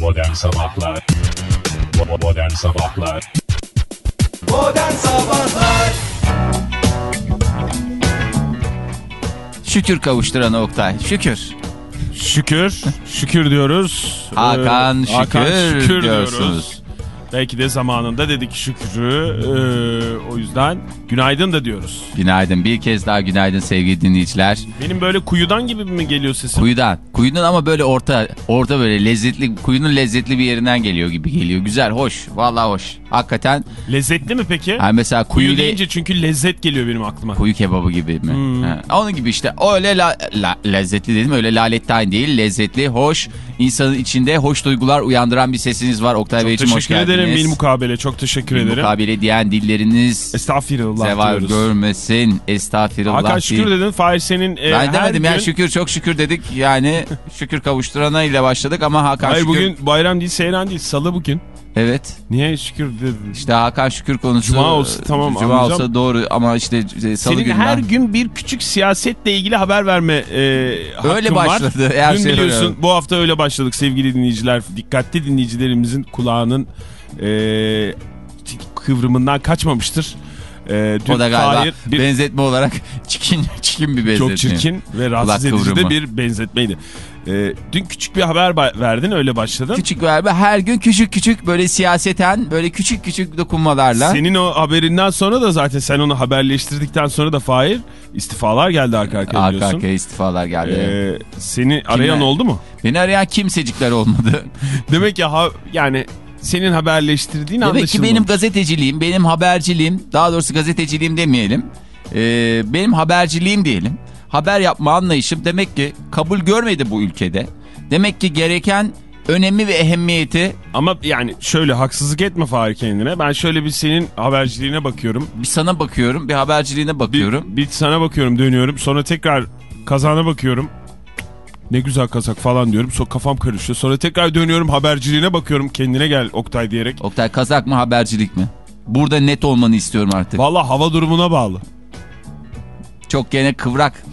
Modern Sabahlar Modern Sabahlar Modern Sabahlar Şükür kavuşturan Oktay. Şükür. Şükür, şükür diyoruz. Hakan Ee, şükür diyorsunuz. Belki de zamanında dedik şükrü. Ee, o yüzden günaydın da diyoruz. Günaydın. Bir kez daha günaydın sevgili dinleyiciler. Benim böyle kuyudan gibi mi geliyor sesim? Kuyudan. Kuyunun ama böyle orta orta böyle lezzetli kuyunun lezzetli bir yerinden geliyor gibi geliyor. Güzel, hoş. Vallahi hoş. Hakikaten Lezzetli mi peki? ha mesela Kuyu kuyu deyince çünkü lezzet geliyor benim aklıma. kuyu kebabı gibi mi? Hmm. Ha, onun gibi işte. Öyle la, la- lezzetli dedim. Öyle lalettayn değil. Lezzetli, hoş. insanın içinde hoş duygular uyandıran bir sesiniz var. Oktay Beyciğim hoş teşekkür geldiniz. ederim bil mukabele çok teşekkür Bil ederim. mukabele diyen dilleriniz Estağfirullah diyoruz. görmesin. Estağfirullah. Hakan şükür dedin Fahir senin e, Ben demedim ya gün- şükür çok şükür dedik. Yani şükür kavuşturana ile başladık ama Hakan Hayır şükür. bugün bayram değil seyran değil salı bugün. Evet. Niye şükür dedin? İşte Hakan şükür konusu. Cuma olsa tamam, Cuma anlayacağım. olsa doğru ama işte salı Senin günden. her gün bir küçük siyasetle ilgili haber verme e, hakkın Öyle var. başladı, her Dün şey biliyorsun öyle. bu hafta öyle başladık sevgili dinleyiciler. Dikkatli dinleyicilerimizin kulağının e, kıvrımından kaçmamıştır. E, dün o da galiba Fahir bir benzetme olarak çikin çikin bir benzetme. çok çirkin ve rahatsız Kulak edici de kıvrımı. bir benzetmeydi. E, dün küçük bir haber verdin öyle başladın. Küçük verme her gün küçük küçük böyle siyaseten böyle küçük küçük dokunmalarla. Senin o haberinden sonra da zaten sen onu haberleştirdikten sonra da Fahir istifalar geldi arka arkaya Arka arkaya istifalar geldi. E, seni arayan Kimler? oldu mu? Beni arayan kimsecikler olmadı. Demek ki ha, yani senin haberleştirdiğin Demek ki anlaşılmamış. benim gazeteciliğim, benim haberciliğim, daha doğrusu gazeteciliğim demeyelim. Ee, benim haberciliğim diyelim. Haber yapma anlayışım demek ki kabul görmedi bu ülkede. Demek ki gereken önemi ve ehemmiyeti Ama yani şöyle haksızlık etme Fahri kendine. Ben şöyle bir senin haberciliğine bakıyorum. bir sana bakıyorum, bir haberciliğine Bir, bakıyorum. bir sana bakıyorum dönüyorum. Sonra tekrar kazana bakıyorum. Ne güzel kazak falan diyorum. Sonra kafam karışıyor. Sonra tekrar dönüyorum haberciliğine bakıyorum. Kendine gel Oktay diyerek. Oktay kazak mı habercilik mi? Burada net olmanı istiyorum artık. Valla hava durumuna bağlı. Çok gene kıvrak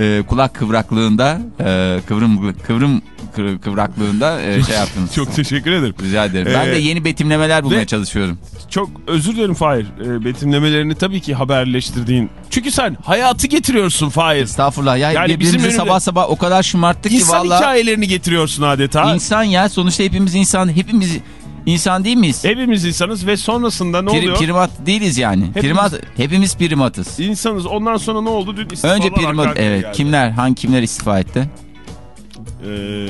e, kulak kıvraklığında e, kıvrım kıvrım kıv- kıvraklığında e, şey yaptınız. Çok teşekkür ederim. Rica ederim. Ben Ee, de yeni betimlemeler bulmaya çalışıyorum. Çok özür dilerim Fahir. E, betimlemelerini tabii ki haberleştirdiğin. Çünkü sen hayatı getiriyorsun Fahir. Estağfurullah ya Yani bizim önümde- sabah sabah o kadar şımarttık ki İnsan valla. hikayelerini getiriyorsun adeta. İnsan ya sonuçta hepimiz insan hepimiz insan değil miyiz? Hepimiz insanız ve sonrasında ne Pri- oluyor? primat değiliz yani. Hepimiz- Primat, hepimiz primatız. İnsanız. Ondan sonra ne oldu? Dün istifalar Önce primat evet geldi. kimler hangi kimler istifa etti? Ee,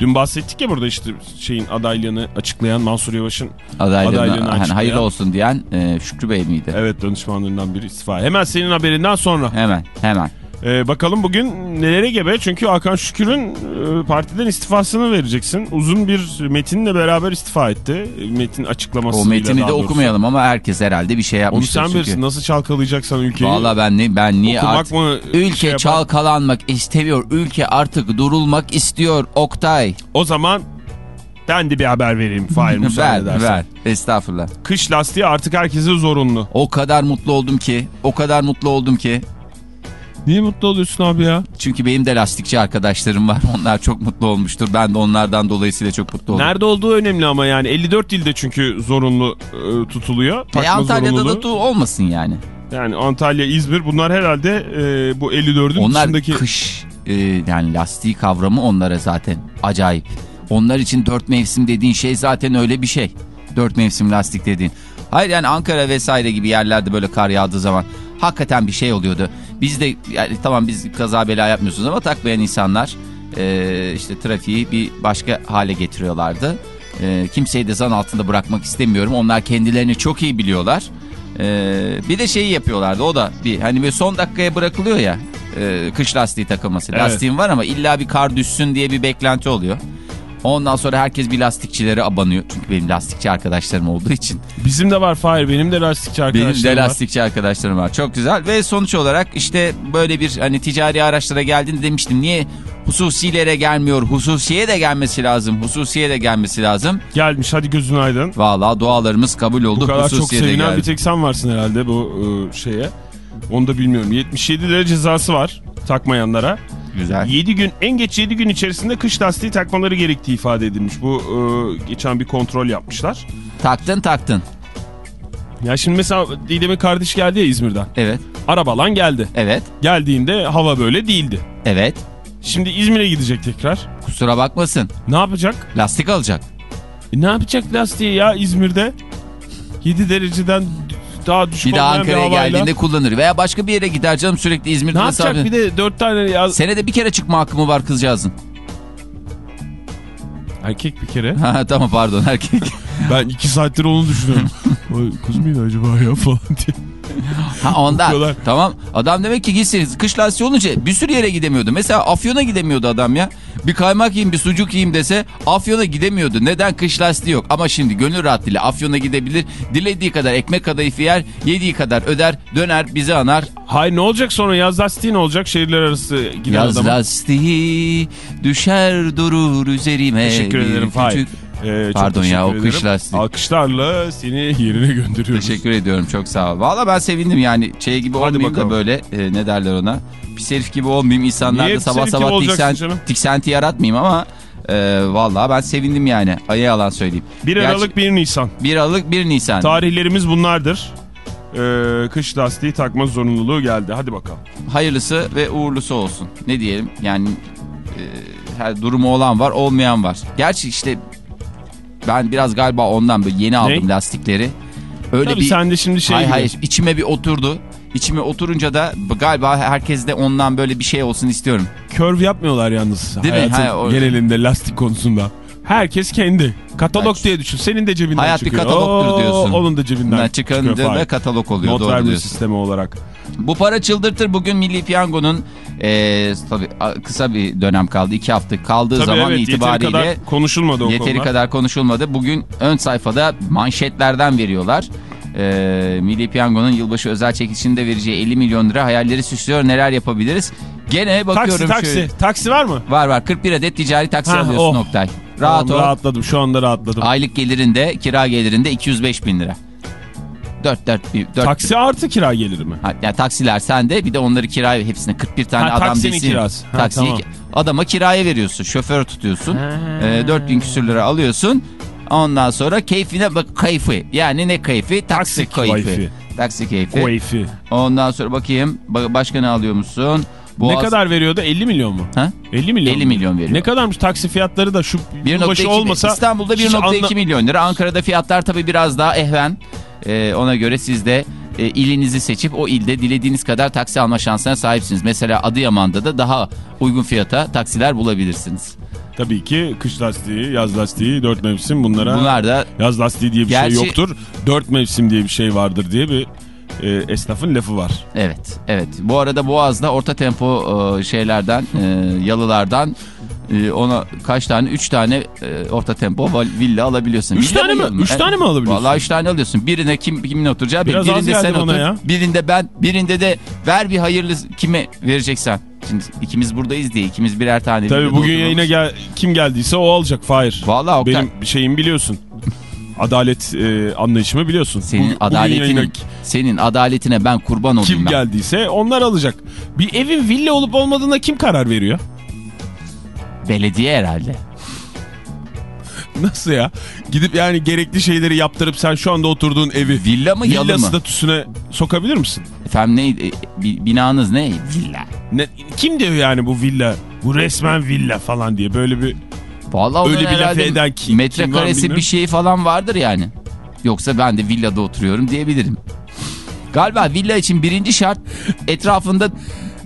dün bahsettik ya burada işte şeyin adaylığını açıklayan Mansur Yavaş'ın Adaylığına Adaylığını hani açıklayan. hayırlı olsun diyen e, Şükrü Bey miydi? evet danışmanlarından biri istifa. Hemen senin haberinden sonra. Hemen hemen. Ee, bakalım bugün nelere gebe? Çünkü Hakan Şükür'ün e, partiden istifasını vereceksin. Uzun bir metinle beraber istifa etti. Metin açıklamasıyla O metini de doğrusu. okumayalım ama herkes herhalde bir şey Onu yapmıştır sen çünkü. bilirsin. Nasıl çalkalayacaksan ülkeyi. Valla ben ne ben niye Okumak artık mı ülke şey yapar? çalkalanmak istemiyor. Ülke artık durulmak istiyor Oktay. O zaman ben de bir haber vereyim. Fahir müsaade ver edersen. ver. Estağfurullah. Kış lastiği artık herkese zorunlu. O kadar mutlu oldum ki. O kadar mutlu oldum ki. Niye mutlu oluyorsun abi ya? Çünkü benim de lastikçi arkadaşlarım var. Onlar çok mutlu olmuştur. Ben de onlardan dolayısıyla çok mutlu oldum. Nerede olduğu önemli ama yani 54 ilde çünkü zorunlu e, tutuluyor. E, Antalya'da zorunluluğu. da olmasın yani. Yani Antalya, İzmir bunlar herhalde e, bu 54'ün Onlar dışındaki... kış e, yani lastiği kavramı onlara zaten acayip. Onlar için dört mevsim dediğin şey zaten öyle bir şey. Dört mevsim lastik dediğin. Hayır yani Ankara vesaire gibi yerlerde böyle kar yağdığı zaman hakikaten bir şey oluyordu. Biz de yani tamam biz kaza bela yapmıyorsunuz ama takmayan insanlar e, işte trafiği bir başka hale getiriyorlardı. E, kimseyi de zan altında bırakmak istemiyorum. Onlar kendilerini çok iyi biliyorlar. E, bir de şeyi yapıyorlardı o da bir hani böyle son dakikaya bırakılıyor ya e, kış lastiği takılması. Evet. Lastiğim var ama illa bir kar düşsün diye bir beklenti oluyor. Ondan sonra herkes bir lastikçilere abanıyor. Çünkü benim lastikçi arkadaşlarım olduğu için. Bizim de var Fahir, benim de lastikçi arkadaşlarım Benim de var. lastikçi arkadaşlarım var. Çok güzel. Ve sonuç olarak işte böyle bir hani ticari araçlara geldiğinde demiştim. Niye hususilere gelmiyor? Hususiye de gelmesi lazım. Hususiye de gelmesi lazım. Gelmiş hadi gözün aydın. Vallahi dualarımız kabul oldu. Bu kadar çok Hususiye de sevinen bir tek sen varsın herhalde bu e, şeye. Onu da bilmiyorum. 77 lira cezası var takmayanlara. Güzel. 7 gün en geç 7 gün içerisinde kış lastiği takmaları gerektiği ifade edilmiş. Bu e, geçen bir kontrol yapmışlar. Taktın taktın. Ya şimdi mesela Didem'in kardeş geldi ya İzmir'den. Evet. Arabalan geldi. Evet. Geldiğinde hava böyle değildi. Evet. Şimdi İzmir'e gidecek tekrar. Kusura bakmasın. Ne yapacak? Lastik alacak. E ne yapacak lastiği ya İzmir'de? 7 dereceden daha düşük Bir olmayan Ankara'ya geldiğinde kullanır. Veya başka bir yere gider canım sürekli İzmir'de. Ne yapacak bir de 4 tane ya... Senede bir kere çıkma hakkı mı var kızcağızın? Erkek bir kere. Ha, tamam pardon erkek. Ben 2 saattir onu düşünüyorum. Kız mıydı acaba ya falan diye. Ha. Okuyorlar. Tamam. Adam demek ki gitsin kış lastiği olunca bir sürü yere gidemiyordu. Mesela Afyon'a gidemiyordu adam ya. Bir kaymak yiyeyim bir sucuk yiyeyim dese Afyon'a gidemiyordu. Neden kış lastiği yok? Ama şimdi gönül rahatlığıyla Afyon'a gidebilir. Dilediği kadar ekmek kadayıfı yer. Yediği kadar öder. Döner bizi anar. Hayır ne olacak sonra yaz lastiği ne olacak şehirler arası giden Yaz adama? lastiği düşer durur üzerime. Teşekkür ederim Fahir. küçük- Ee, Pardon ya, o kış lastiği. Alkışlarla seni yerine gönderiyoruz. Teşekkür ediyorum çok sağ ol. Valla ben sevindim yani şey gibi Hadi olmayayım bakalım. da böyle e, ne derler ona. Pis herif gibi olmayayım insanlar Niye da pis sabah sabah tiksen, canım? tiksenti yaratmayayım ama e, valla ben sevindim yani. Ayı yalan söyleyeyim. 1 Gerçi- Aralık 1 Nisan. 1 Aralık 1 Nisan. Tarihlerimiz bunlardır. Ee, kış lastiği takma zorunluluğu geldi. Hadi bakalım. Hayırlısı ve uğurlusu olsun. Ne diyelim yani e, her durumu olan var olmayan var. Gerçi işte ben biraz galiba ondan böyle yeni aldım lastikleri. Öyle Tabii bir sen de şimdi şey hayır gibi. hayır içime bir oturdu. İçime oturunca da galiba herkes de ondan böyle bir şey olsun istiyorum. Curve yapmıyorlar yalnız. Değil mi? Ha, o- genelinde lastik konusunda. Herkes kendi. Katalog diye düşün. Senin de cebinden Hayat bir çıkıyor. katalogdur Oo, diyorsun. Onun da cebinden Bunlar çıkıyor. çıkandığında katalog oluyor. Not verme sistemi olarak. Bu para çıldırtır. Bugün Milli Piyango'nun e, tabii kısa bir dönem kaldı. iki hafta kaldığı Tabii zaman evet itibariyle yeteri kadar konuşulmadı o yeteri konular. kadar konuşulmadı. Bugün ön sayfada manşetlerden veriyorlar. E, Milli Piyango'nun yılbaşı özel çekilişinde vereceği 50 milyon lira hayalleri süslüyor. Neler yapabiliriz? Gene bakıyorum Taksi taksi. şöyle. Taksi var mı? Var var 41 adet ticari taksi Ha, alıyorsun oh. Oktay. Rahat Tamam, ol. Rahatladım şu anda rahatladım. Aylık gelirinde kira gelirinde 205 bin lira. 4 4 bir 4 Taksi artı kira geliri mi? Ha, yani taksiler sende bir de onları kiraya hepsine 41 tane Ha, adam taksinin değilsin. kirası. Ha, Taksiyi tamam. adama kiraya veriyorsun. Şoför tutuyorsun. E, 4000 küsür lira alıyorsun. Ondan sonra keyfine bak keyfi. Yani ne keyfi? Taksi, Taksi keyfi. keyfi. Taksi keyfi. Keyfi. Ondan sonra bakayım ba- başka ne alıyor musun? Ne Boğaz- kadar veriyordu? 50 milyon mu? Ha? 50 milyon 50 mu? milyon veriyor. Ne kadarmış taksi fiyatları da şu 1.2 yılbaşı olmasa İstanbul'da hiç 1.2 anla- milyon lira. Ankara'da fiyatlar tabii biraz daha ehven. Ee, ona göre siz de e, ilinizi seçip o ilde dilediğiniz kadar taksi alma şansına sahipsiniz. Mesela Adıyaman'da da daha uygun fiyata taksiler bulabilirsiniz. Tabii ki kış lastiği, yaz lastiği, dört mevsim bunlara. Bunlar da Yaz lastiği diye bir Gerçi- şey yoktur. Dört mevsim diye bir şey vardır diye bir e, esnafın lafı var. evet evet. Bu arada Boğaz'da orta tempo e, şeylerden e, yalılardan e, ona kaç tane? 3 tane e, orta tempo villa alabiliyorsun. Üç Villa tane mi? mı? Üç tane mi alabiliyorsun? Vallahi 3 tane alıyorsun. Birine kim kimin oturacağı. Biraz az birinde sen otur. ya. Birinde ben, birinde de ver bir hayırlı kime vereceksen. Şimdi ikimiz buradayız diye ikimiz birer tane. Tabii bugün yayına gel kim geldiyse o alacak Fahir. Vallahi Oktay. Benim şeyimi biliyorsun. Adalet e, anlayışımı biliyorsun. senin bugün adaletinin yayına senin adaletine ben kurban olayım kim ben. geldiyse onlar alacak. Bir evin villa olup olmadığına kim karar veriyor? Belediye herhalde. Nasıl ya? Gidip yani gerekli şeyleri yaptırıp sen şu anda oturduğun evi Villa mı yalı villa mı? statüsüne sokabilir misin? Efendim ne e, bi- binanız ne? Villa. Ne, kim diyor yani bu villa? Bu resmen villa falan diye böyle bir Vallahi Öyle bir laf eden kim- kim metrekaresi bilmiyorum. bir şey falan vardır yani. Yoksa ben de villada oturuyorum diyebilirim. Galiba villa için birinci şart etrafında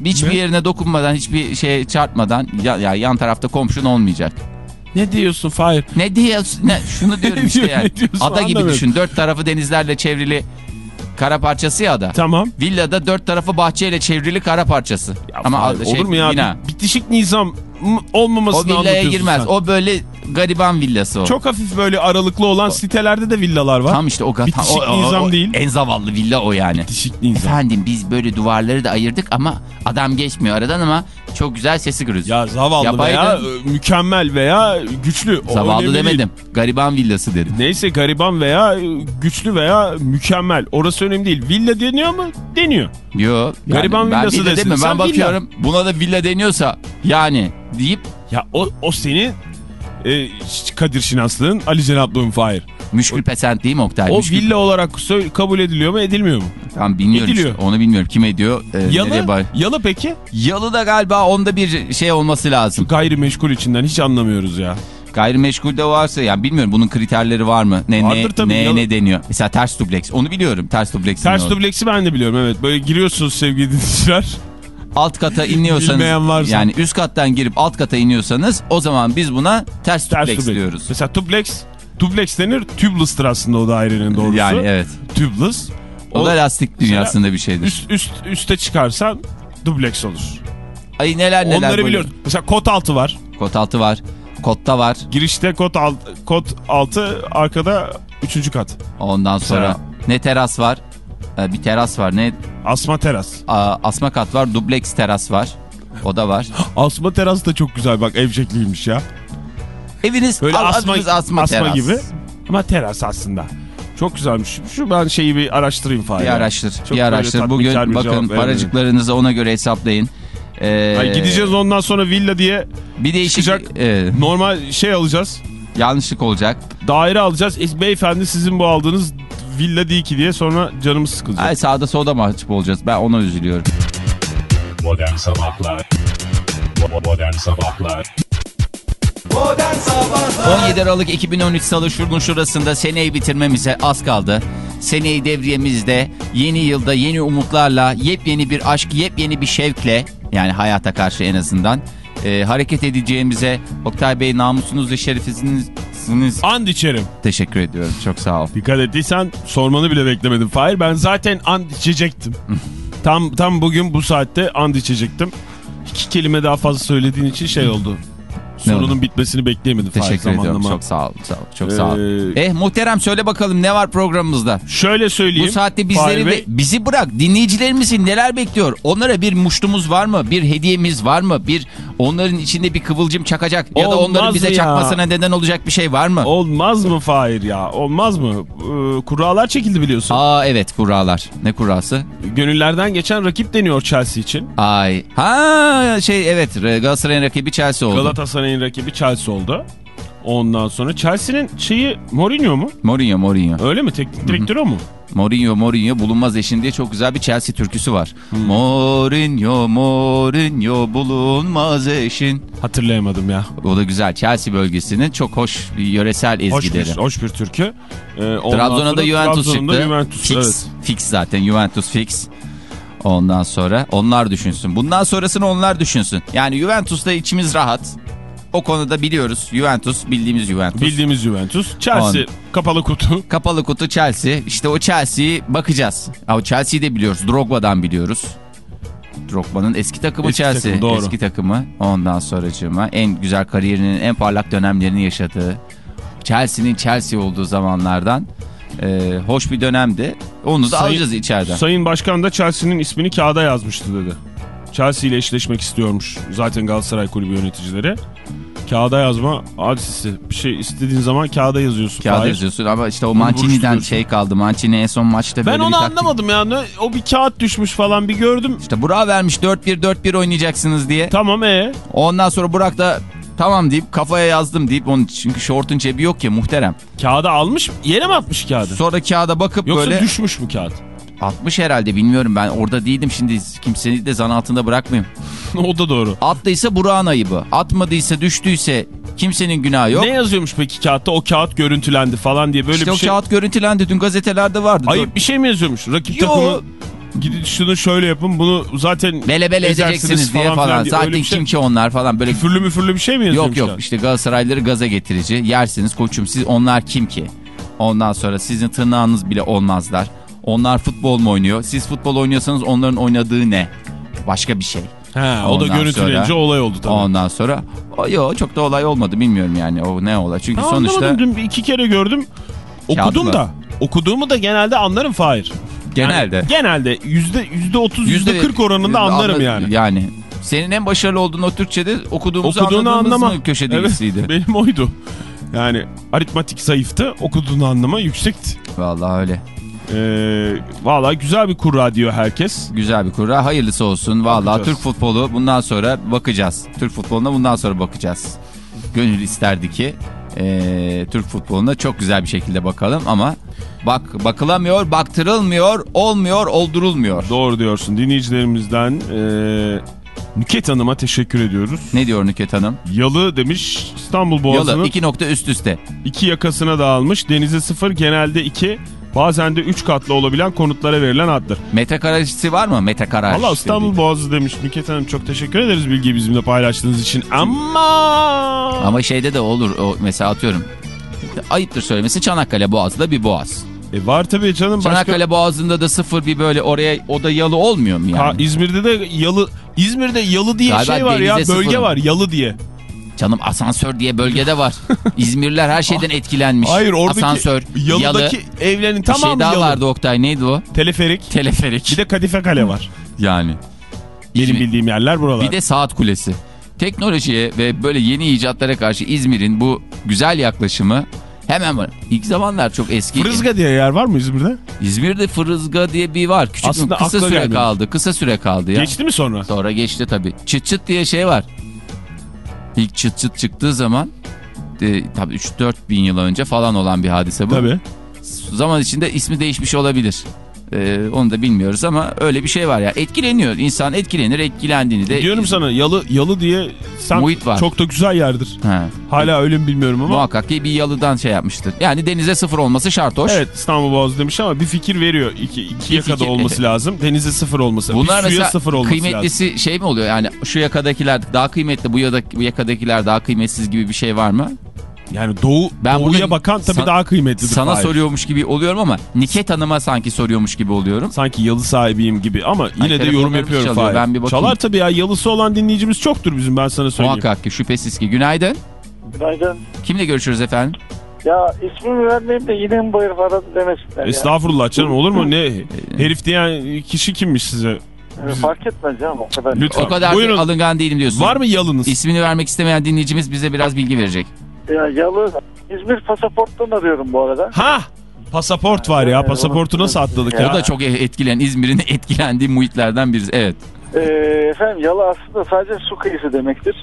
hiçbir Ne? yerine dokunmadan hiçbir şey çarpmadan ya, ya yan tarafta komşun olmayacak. ne diyorsun Fahir? Ne diyorsun? Ne, şunu diyorum işte yani. diyorsun Ada gibi anlamıyorum. düşün. Dört tarafı denizlerle çevrili kara parçası ya da. Tamam. Villada dört tarafı bahçeyle çevrili kara parçası. Ya Ama Fahir, şey, olur mu ya? bina. Bitişik nizam m- O olmamasını villaya girmez. sen. O böyle gariban villası o. Çok hafif böyle aralıklı olan sitelerde de villalar var. Tam işte o, Bitişik o- o- o- nizam değil. En zavallı villa o yani. Bitişik nizam. Efendim biz böyle duvarları da ayırdık ama adam geçmiyor aradan ama çok güzel sesi kırıyoruz. Ya zavallı Ya veya e, mükemmel veya güçlü. O Zavallı önemli değil. demedim. Gariban villası dedim. Neyse gariban veya e, güçlü veya mükemmel. Orası önemli değil. Villa deniyor mu? Deniyor. Yo. Gariban ben villası villa desin. Sen Ben bakıyorum buna da villa deniyorsa yani deyip Ya o, o senin e, Kadir Şinaslığın Ali Cenaplı'nın Fahir. müşkül pesent değil mi Oktay? O Müşkül- villa olarak kabul ediliyor mu edilmiyor mu? Tamam bilmiyorum ediliyor. işte. Onu bilmiyorum. Kim ediyor? Ee, Yalı, bay- yalı peki? Yalı da galiba onda bir şey olması lazım. Gayrimeşgul içinden hiç anlamıyoruz ya. Gayrimeşgulde varsa yani bilmiyorum bunun kriterleri var mı? Ne Vardır ne tabii, ne, yalı- ne deniyor? Mesela ters dubleks. Onu biliyorum. Ters dubleks. Ters dubleksi ben de biliyorum evet. Böyle giriyorsunuz sevgili dinleyiciler. Alt kata iniyorsanız Bilmeyen varsa. yani üst kattan girip alt kata iniyorsanız o zaman biz buna ters, Ters dubleks dubleks. diyoruz. Mesela dublex, dublex denir. Tubeless'tır aslında o dairenin doğrusu. Yani evet. Tubeless. O, da lastik dünyasında bir şeydir. üst, üst, üste çıkarsan dubleks olur. Ay neler neler. Onları böyle. biliyoruz. Mesela kot altı var. Kot altı var. Kotta var. Girişte kot, alt, kot altı arkada üçüncü kat. Ondan sonra Mesela. ne teras var? Ee, bir teras var. Ne Asma teras. Aa, asma kat var. Dubleks teras var. O da var. Asma teras da çok güzel bak ev şekliymiş ya. Eviniz Böyle al- asma, asma, asma teras. gibi ama teras aslında. Çok güzelmiş. Şu ben şeyi bir araştırayım Fahir. Bir araştır. Çok bir araştır. Bugün bakın paracıklarınızı ona göre hesaplayın. Ee, Ay gideceğiz ondan sonra villa diye Bir değişik çıkacak. e, normal şey alacağız. yanlışlık olacak. Daire alacağız. E, beyefendi sizin bu aldığınız villa değil ki diye sonra canımız sıkılacak. Ay sağda solda mahcup olacağız. Ben ona üzülüyorum. Modern Sabahlar Modern Sabahlar Modern Sabahlar 17 Aralık 2013 Salı şunun şurasında seneyi bitirmemize az kaldı. Seneyi devriyemizde yeni yılda yeni umutlarla yepyeni bir aşk, yepyeni bir şevkle yani hayata karşı en azından e, hareket edeceğimize Oktay Bey namusunuz ve şerefiniz And içerim. teşekkür ediyorum. Çok sağ ol. Dikkat ettiysen sormanı bile beklemedim Fahir. Ben zaten and içecektim. tam tam bugün bu saatte and içecektim. İki kelime daha fazla söylediğin için şey oldu. Sorunun bitmesini bekleyemedim Teşekkür ediyorum. zamanlama. Çok sağ ol. Ol. Çok sağ ol. Ee, Eh muhterem söyle bakalım ne var programımızda? Şöyle söyleyeyim. Bu saatte bizleri ve bizi bırak dinleyicilerimizi neler bekliyor? Onlara bir muştumuz var mı? Bir hediyemiz var mı? Bir onların içinde bir kıvılcım çakacak ya da Olmaz onların bize ya? çakmasına neden olacak bir şey var mı? Olmaz mı Fahir ya? Olmaz mı? Ee, kurallar çekildi biliyorsun. Aa evet kurralar. Ne kurrası? Gönüllerden geçen rakip deniyor Chelsea için. Ay. Ha şey evet Galatasaray'ın rakibi Chelsea oldu. Galatasaray'ın rakibi Chelsea oldu. Ondan sonra Chelsea'nin şeyi Mourinho mu? Mourinho Mourinho. Öyle mi? Teknik direktörü o mu? Mourinho Mourinho bulunmaz eşin diye çok güzel bir Chelsea türküsü var. Hmm. Mourinho Mourinho bulunmaz eşin. Hatırlayamadım ya. O da güzel. Chelsea bölgesinin çok hoş bir yöresel Hoş ezgileri. bir, hoş bir türkü. Ee, Trabzon'a da Juventus çıktı. Juventus, fix. evet. Fix zaten Juventus fix. Ondan sonra onlar düşünsün. Bundan sonrasını onlar düşünsün. Yani Juventus'ta içimiz rahat. O konuda biliyoruz. Juventus bildiğimiz Juventus. Bildiğimiz Juventus. Chelsea kapalı kutu. Kapalı kutu Chelsea. İşte o Chelsea'yi bakacağız. O Chelsea'yi de biliyoruz. Drogba'dan biliyoruz. Drogba'nın eski takımı Eski Chelsea. takımı, doğru. Eski takımı. Ondan sonracığıma en güzel kariyerinin en parlak dönemlerini yaşadığı. Chelsea'nin Chelsea olduğu zamanlardan e, hoş bir dönemdi. Onu da Sayın- alacağız içeriden. Sayın Başkan da Chelsea'nin ismini kağıda yazmıştı dedi. Chelsea ile eşleşmek istiyormuş zaten Galatasaray Kulübü yöneticileri. Kağıda yazma hadisesi. Bir şey istediğin zaman kağıda yazıyorsun. Kağıda Fahir. yazıyorsun ama işte o Mancini'den şey kaldı. Mancini en son maçta böyle Ben bir onu taktik- anlamadım yani. O bir kağıt düşmüş falan bir gördüm. İşte Burak'a vermiş 4-1-4-1 oynayacaksınız diye. Tamam e Ondan sonra Burak da tamam deyip kafaya yazdım deyip onun çünkü şortun cebi yok ya muhterem. kağıda almış yere mi atmış kağıdı? Sonra kağıda bakıp Yoksa böyle düşmüş mü kağıt? 60 herhalde bilmiyorum ben orada değildim şimdi kimseyi de zan altında bırakmayayım. o da doğru. Attıysa Burak'ın ayıbı. Atmadıysa düştüyse kimsenin günahı yok. Ne yazıyormuş peki kağıtta? O kağıt görüntülendi falan diye böyle işte bir o şey. kağıt görüntülendi dün gazetelerde vardı. Ayıp bir şey mi yazıyormuş? Rakip Yo. takımı gidin şunu şöyle yapın bunu zaten Bele bele edeceksiniz diye falan. diye. Zaten şey- kim ki onlar falan böyle Küfürlü müfürlü bir şey mi Yok yazıyormuş? yok yani? işte Galatasaraylıları gaza getirici. Yersiniz koçum siz onlar kim ki? Ondan sonra sizin tırnağınız bile olmazlar. Onlar futbol mu oynuyor? Siz futbol oynuyorsanız onların oynadığı ne? Başka bir şey. Ha, o da Ondan görüntülenince sonra- olay oldu tabii. Ondan sonra o çok da olay olmadı bilmiyorum yani o ne olay. Çünkü Ha, sonuçta anlamadım. Dün iki kere gördüm. Okudum da. Okuduğumu da genelde anlarım Fahir. genelde Yani genelde yüzde yüzde otuz yüzde kırk oranında anlarım yani. Yani senin en başarılı olduğun o Türkçe'de okuduğumuzu Okuduğunu anlama. mı köşe Evet, benim oydu. Yani aritmatik zayıftı. Okuduğunu anlama yüksekti. Vallahi öyle. Ee, Valla güzel bir kurra diyor herkes. Güzel bir kura. Hayırlısı olsun. Bakacağız. Türk futbolu bundan sonra bakacağız. Türk futboluna bundan sonra bakacağız. Gönül isterdi ki eee, Türk futboluna çok güzel bir şekilde bakalım ama bak bakılamıyor, baktırılmıyor, olmuyor, oldurulmuyor. Doğru diyorsun. Dinleyicilerimizden e, Nüket Hanım'a teşekkür ediyoruz. Ne diyor Nüket Hanım? Yalı demiş İstanbul Boğazı'nın Yalı iki nokta üst üste. iki yakasına dağılmış. Denize sıfır genelde iki bazen de üç katlı olabilen konutlara verilen addır. Metrekaresi var mı? Metrekare. Valla İstanbul Boğazı demiş Nüket Hanım çok teşekkür ederiz bilgiyi bizimle paylaştığınız için ama... Ama şeyde de olur o mesela atıyorum. Ayıptır söylemesi Çanakkale Boğazı'da bir boğaz. E var tabii canım başka... Çanakkale Boğazı'nda da sıfır bir böyle oraya o da yalı olmuyor mu yani? Ha, İzmir'de de yalı İzmir'de yalı diye Galiba şey var ya bölge var yalı diye. Canım asansör diye bölgede var. İzmirliler her şeyden etkilenmiş. Hayır oradaki Asansör, yalıdaki evlerin yalı. Bir tamamı şey daha yalı. vardı Oktay neydi o? Teleferik. Teleferik. Bir de Kadife Kale var. yani. Benim İzmir- bildiğim yerler buralar. Bir de saat kulesi. Teknolojiye ve böyle yeni icatlara karşı İzmir'in bu güzel yaklaşımı hemen var. İlk zamanlar çok eski. Fırızga diye yer var mı İzmir'de? İzmir'de Fırızga diye bir var. Küçük Aslında kısa süre gelmedi. kaldı. Kısa süre kaldı ya. Geçti mi sonra? Sonra geçti tabii. Çıt çıt diye şey var. İlk çıt çıt çıktığı zaman e, tabii 3-4 bin yıl önce falan olan bir hadise bu. Tabii. Zaman içinde ismi değişmiş olabilir. E, onu da bilmiyoruz ama öyle bir şey var ya. Etkileniyor. İnsan etkilenir. Etkilendiğini de... Diyorum sana yalı yalı diye sen Muhit var. çok da güzel yerdir. Ha. Hala öyle mi bilmiyorum ama. Muhakkak ki bir yalıdan şey yapmıştır. Yani denize sıfır olması şart hoş. Evet İstanbul Boğazı demiş ama bir fikir veriyor. İki, iki yakada fikir- olması lazım. Denize sıfır olması. Bunlar bir suya sıfır olması lazım. kıymetlisi şey mi oluyor? Yani şu yakadakiler daha kıymetli, bu, yada, bu yakadakiler daha kıymetsiz gibi bir şey var mı? Yani doğu, Ben doğuya bakan tabii Sa- daha kıymetlidir. Sana Fahir. soruyormuş gibi oluyorum ama Niket Hanım'a sanki soruyormuş gibi oluyorum. Sanki yalı sahibiyim gibi ama yine de yorum yapıyorum çalıyor, Fahir. ben bir bakayım. Çalar tabii ya yalısı olan dinleyicimiz çoktur bizim ben sana söyleyeyim. Muhakkak ki şüphesiz ki. Günaydın. Günaydın. Kimle görüşürüz efendim? Ya ismimi vermeyeyim de yine mi bayır aradı demesinler. Estağfurullah canım olur mu ne herif diyen kişi kimmiş size? Ee, Fark etmez canım o kadar. Lütfen. O kadar Buyurun. alıngan değilim diyorsun. Var mı yalınız? İsmini vermek istemeyen dinleyicimiz bize biraz bilgi verecek. Ya yalı İzmir pasaporttan arıyorum bu arada. Ha pasaport var ya pasaportu nasıl atladık Ya. O da çok etkilen, İzmir'in etkilendiği muhitlerden birisi. Evet. Ee, efendim yalı aslında sadece su kıyısı demektir.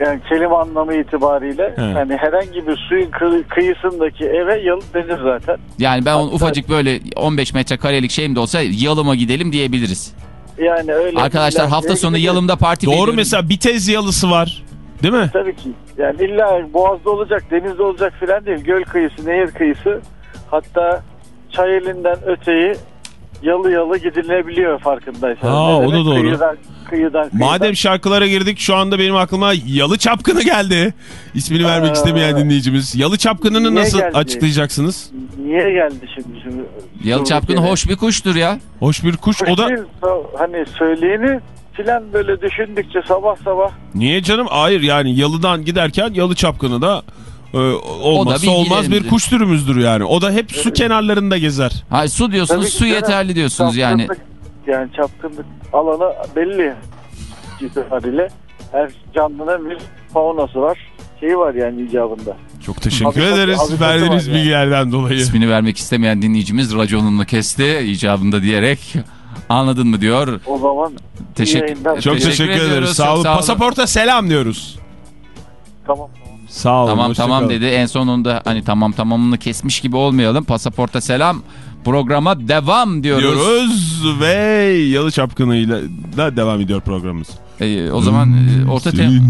Yani kelime anlamı itibariyle. He. Yani herhangi bir suyun kı- kıyısındaki eve yalı denir zaten. Yani ben Hatta- ufacık böyle 15 metrekarelik şeyim de olsa yalıma gidelim diyebiliriz. Yani öyle. Arkadaşlar hafta sonu yalımda parti Doğru veriyorum. mesela Bitez yalısı var. Değil mi? Tabii ki. Yani illa boğazda olacak, denizde olacak filan değil. Göl kıyısı, nehir kıyısı. Hatta çay elinden öteyi yalı yalı gidilebiliyor farkındaysanız. Ha, Ne o da doğru. Kıyıdan, kıyıdan, kıyıdan. Madem şarkılara girdik şu anda benim aklıma Yalı Çapkını geldi. İsmini vermek Aa. istemeyen dinleyicimiz. Yalı Çapkını'nı Niye nasıl geldi? açıklayacaksınız? Niye geldi şimdi? şimdi Yalı Durduk çapkın yere. hoş bir kuştur ya. Hoş bir kuş. Hoş O da değil, hani söyleyeni filan böyle düşündükçe sabah sabah niye canım? Hayır yani Yalı'dan giderken Yalı Çapkını da e, olmazsa olmaz bir kuş türümüzdür yani. O da hep su kenarlarında gezer. Hayır su diyorsunuz Tabii ki su canım. yeterli diyorsunuz yani. Yani çapkınlık alanı belli itibariyle. Her canlının bir faunası var. Şeyi var yani icabında. Çok teşekkür Habitat- ederiz habitatı verdiğiniz var yani. bilgilerden dolayı. İsmini vermek istemeyen dinleyicimiz raconunu kesti icabında diyerek anladın mı diyor. O zaman Teşekkür, yayınlar. Çok teşekkür, ediyoruz, ederiz. Sağ olun. sağ olun. Pasaporta selam diyoruz. tamam tamam. Sağ olun. Tamam tamam kalın. dedi. En sonunda hani tamam tamamını kesmiş gibi olmayalım. Pasaporta selam. Programa devam diyoruz. diyoruz ve Yalı Çapkını'yla da devam ediyor programımız. Ee, o zaman e, orta tempo.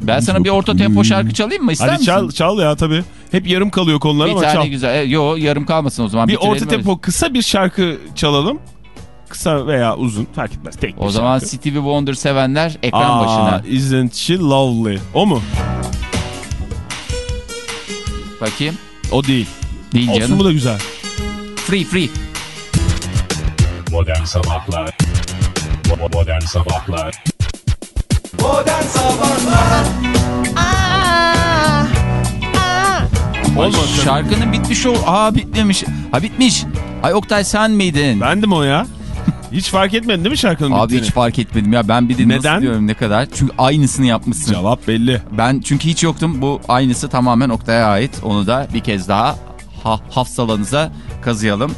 Ben sana bir orta tempo şarkı çalayım mı? İster Hadi misin? çal, çal ya tabii. Hep yarım kalıyor konular Bir ama tane çal. güzel. E, yo yarım kalmasın o zaman. Bir orta öyle. tempo kısa bir şarkı çalalım. Kısa veya uzun fark etmez. Tek bir O zaman şarkı. Stevie Wonder sevenler ekran Aa, başına. Isn't she lovely? O mu? Bakayım. O değil. Değil Olsun canım. bu da güzel. Free free. Modern Sabahlar Modern Sabahlar Modern Sabahlar Olmadı. Şarkının bitmiş o. Aa bitmemiş. Ha bitmiş. Ay Oktay sen miydin? Bendim o ya. Hiç fark etmedin değil mi şarkının Abi bittiğini? hiç fark etmedim ya. Ben bir de Neden? nasıl diyorum ne kadar. Çünkü aynısını yapmışsın. Cevap belli. Ben çünkü hiç yoktum. Bu aynısı tamamen Oktay'a ait. Onu da bir kez daha ha hafsalanıza kazıyalım.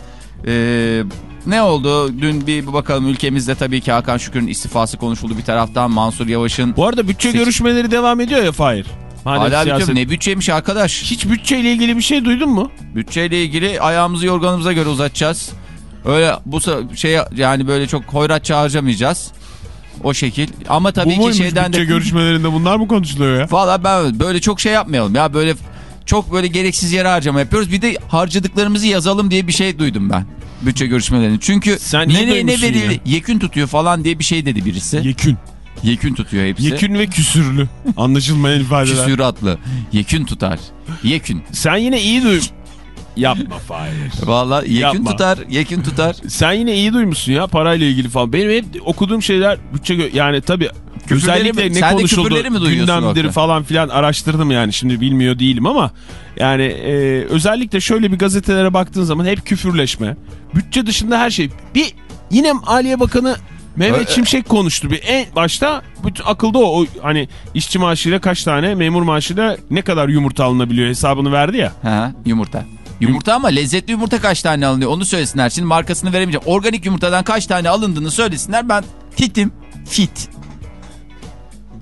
Ee, ne oldu? Dün bir bakalım ülkemizde tabii ki Hakan Şükür'ün istifası konuşuldu bir taraftan. Mansur Yavaş'ın Bu arada bütçe Seç- görüşmeleri devam ediyor ya Fahir. Madem hala siyaset-. Ne bütçeymiş arkadaş. Hiç bütçeyle ilgili bir şey duydun mu? Bütçeyle ilgili ayağımızı yorganımıza göre uzatacağız. Öyle bu şey yani böyle çok hoyratça harcamayacağız. O şekil. Ama tabii Bu ki şeyden bütçe de... görüşmelerinde bunlar mı konuşuluyor ya? Valla ben böyle çok şey yapmayalım ya böyle çok böyle gereksiz yere harcama yapıyoruz. Bir de harcadıklarımızı yazalım diye bir şey duydum ben bütçe görüşmelerinde. Çünkü Sen nereye ne verildi yekün tutuyor falan diye bir şey dedi birisi. Yekün. yekün tutuyor hepsi. Yekün ve küsürlü. Anlaşılmayan ifadeler. Küsüratlı. Yekün tutar. Yekün. Sen yine iyi duy... Yapma Fahir. Valla yekün Yapma. tutar. Yekün tutar. Sen yine iyi duymuşsun ya parayla ilgili falan. Benim hep okuduğum şeyler bütçe yani tabii Küfürleri özellikle mi- ne sen konuşuldu gündemdir falan filan araştırdım yani şimdi bilmiyor değilim ama yani e, özellikle şöyle bir gazetelere baktığın zaman hep küfürleşme. Bütçe dışında her şey. Bir yine Maliye Bakanı Mehmet Şimşek konuştu bir en başta bütün akılda o, o hani işçi maaşıyla kaç tane memur maaşıyla ne kadar yumurta alınabiliyor hesabını verdi ya. Ha, yumurta. Yumurta ama lezzetli yumurta kaç tane alınıyor onu söylesinler. Şimdi markasını veremeyeceğim. Organik yumurtadan kaç tane alındığını söylesinler. Ben fitim. Fit.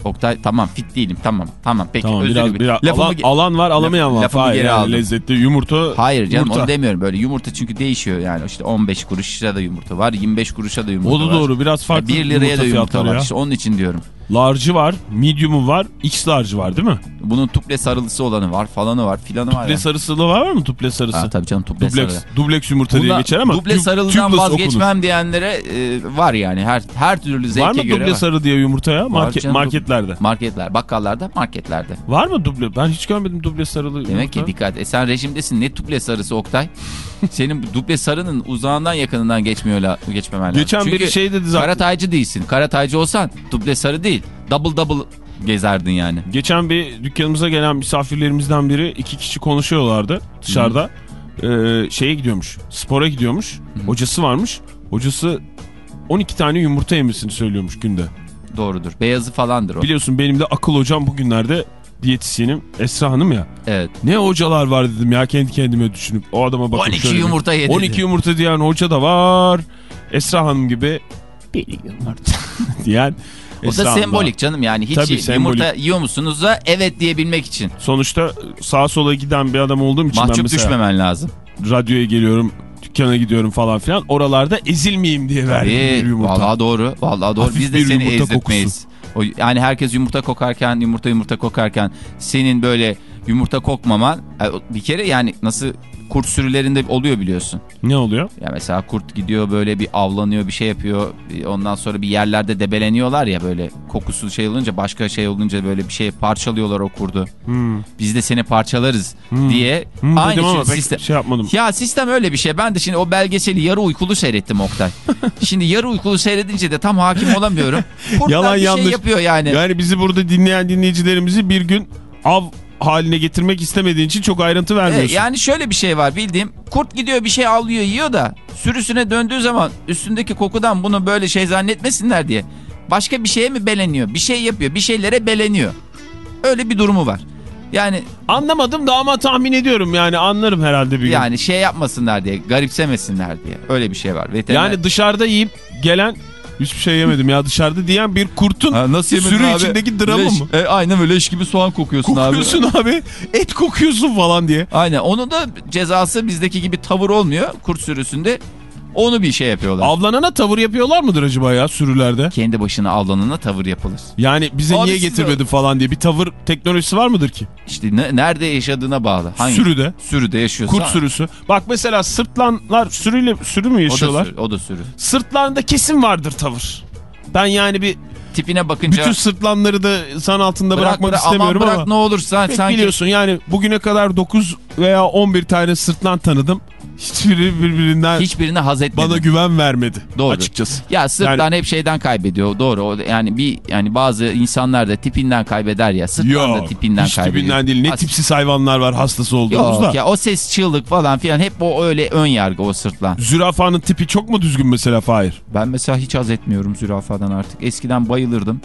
Oktay tamam fit değilim tamam tamam peki Tamam özür biraz, dilerim. biraz alan, alan var alamayan var. lafımı Hayır, geri yani aldım. lezzetli yumurta. Hayır canım yumurta. onu demiyorum böyle yumurta çünkü değişiyor yani işte 15 kuruşa da yumurta var 25 kuruşa da yumurta O da var. doğru biraz farklı 1 liraya da yumurta var ya. işte onun için diyorum. Large'ı var, medium'u var, X large'ı var değil mi? Bunun tuple sarılısı olanı var falanı var filanı var. Tuple ya. sarısı da var mı tuple sarısı? Ha, tabii canım tuple Dubleks, sarılı. dubleks yumurta diye Bunda geçer ama duble sarılıdan vazgeçmem diyenlere e, var yani her her türlü zevke Var mı göre duble var. sarı diye yumurta ya Market, canım, marketlerde? Marketler, bakkallarda, marketlerde. Var mı duble? Ben hiç görmedim duble sarılı Demek yumurta. ki dikkat. E sen rejimdesin. Ne duble sarısı Oktay? Senin duble sarının uzağından yakınından geçmiyor la, geçmemen lazım. Geçen Çünkü biri şey dedi zaten. karataycı değilsin. Karataycı olsan duble sarı değil. Double double gezerdin yani. Geçen bir dükkanımıza gelen misafirlerimizden biri iki kişi konuşuyorlardı dışarıda. Ee, şeye gidiyormuş, spora gidiyormuş. Hocası varmış. Hocası 12 tane yumurta yemesini söylüyormuş günde. Doğrudur. Beyazı falandır o. Biliyorsun benim de akıl hocam bugünlerde diyetisyenim Esra Hanım ya. Evet. Ne hocalar var dedim ya kendi kendime düşünüp o adama bakıp 12 şöyle yumurta yedi. 12 yumurta diyen hoca da var. Esra Hanım gibi bir yumurta diyen O da sembolik canım yani. Hiç Tabii, sembolik. yumurta yiyor musunuz da evet diyebilmek için. Sonuçta sağa sola giden bir adam olduğum için ben Mahcup mesela düşmemen lazım. radyoya geliyorum, dükkana gidiyorum falan filan. Oralarda ezilmeyeyim diye verdim bir yumurta. Vallahi doğru. Vallahi doğru. Hafif Biz de seni ezdirtmeyiz. O, yani herkes yumurta kokarken, yumurta yumurta kokarken senin böyle yumurta kokmaman e, bir kere yani nasıl kurt sürülerinde oluyor biliyorsun. Ne oluyor? Ya mesela kurt gidiyor böyle bir avlanıyor bir şey yapıyor. Ondan sonra bir yerlerde debeleniyorlar ya böyle kokusu şey olunca başka şey olunca böyle bir şey parçalıyorlar o kurdu. Hmm. Biz de seni parçalarız diye Hmm, aynı şey sistem. şey yapmadım. Ya sistem öyle bir şey. Ben de şimdi o belgeseli yarı uykulu seyrettim Oktay. şimdi yarı uykulu seyredince de tam hakim olamıyorum. Kurtlar Yalan bir yanlış. şey yapıyor yani. Yani bizi burada dinleyen dinleyicilerimizi bir gün av haline getirmek istemediğin için çok ayrıntı E, vermiyorsun. yani şöyle bir şey var bildiğim. Kurt gidiyor bir şey avlıyor yiyor da sürüsüne döndüğü zaman üstündeki kokudan bunu böyle şey zannetmesinler diye. Başka bir şeye mi beleniyor? Bir şey yapıyor. Bir şeylere beleniyor. Öyle bir durumu var. Yani Anlamadım da ama tahmin ediyorum yani anlarım herhalde bir gün. yani şey yapmasınlar diye, garipsemesinler diye. Öyle bir şey var. Veteriner... Yani dışarıda yiyip gelen hiçbir şey yemedim ya dışarıda diyen bir kurtun Ha, nasıl sürü abi? içindeki dramı Leş- mı? E, aynen öyle leş gibi soğan kokuyorsun, Kokuyorsun abi. abi. Et kokuyorsun falan diye. Aynen onun da cezası bizdeki gibi tavır olmuyor kurt sürüsünde. Onu bir şey yapıyorlar. Avlanana tavır yapıyorlar mıdır acaba ya sürülerde? Kendi başına avlanana tavır yapılır. Yani bize Abi niye getirmedin falan diye bir tavır teknolojisi var mıdır ki? İşte ne- nerede yaşadığına bağlı. Hangi? Sürüde. Sürüde yaşıyorsa. Kurt sürüsü. Bak mesela sırtlanlar sürüyle sürü mü O da yaşıyorlar? sürü. O da sürü. Sırtlarında kesin vardır tavır. Ben yani bir Tipine bakınca bütün sırtlanları da san altında bırak, bırakmak bırak, istemiyorum bırak ama. ne olursa Pek sanki biliyorsun yani bugüne kadar 9 veya 11 tane sırtlan tanıdım. Hiçbiri birbirinden Hiçbirini haz etmedim. bana güven vermedi. Doğru. Açıkçası. Ya sırttan Yani- hep şeyden kaybediyor. Doğru. Yani bir yani bazı insanlar da tipinden kaybeder ya. Sırttan da Yok. tipinden hiç kaybediyor. tipinden değil. Ne As- tipsiz hayvanlar var hastası olduğumuzda. Yok ya o ses çığlık falan filan hep o öyle ön yargı o sırtlan. Zürafanın tipi çok mu düzgün mesela Fahir? Ben mesela hiç haz etmiyorum zürafadan artık. Eskiden bayılırdım.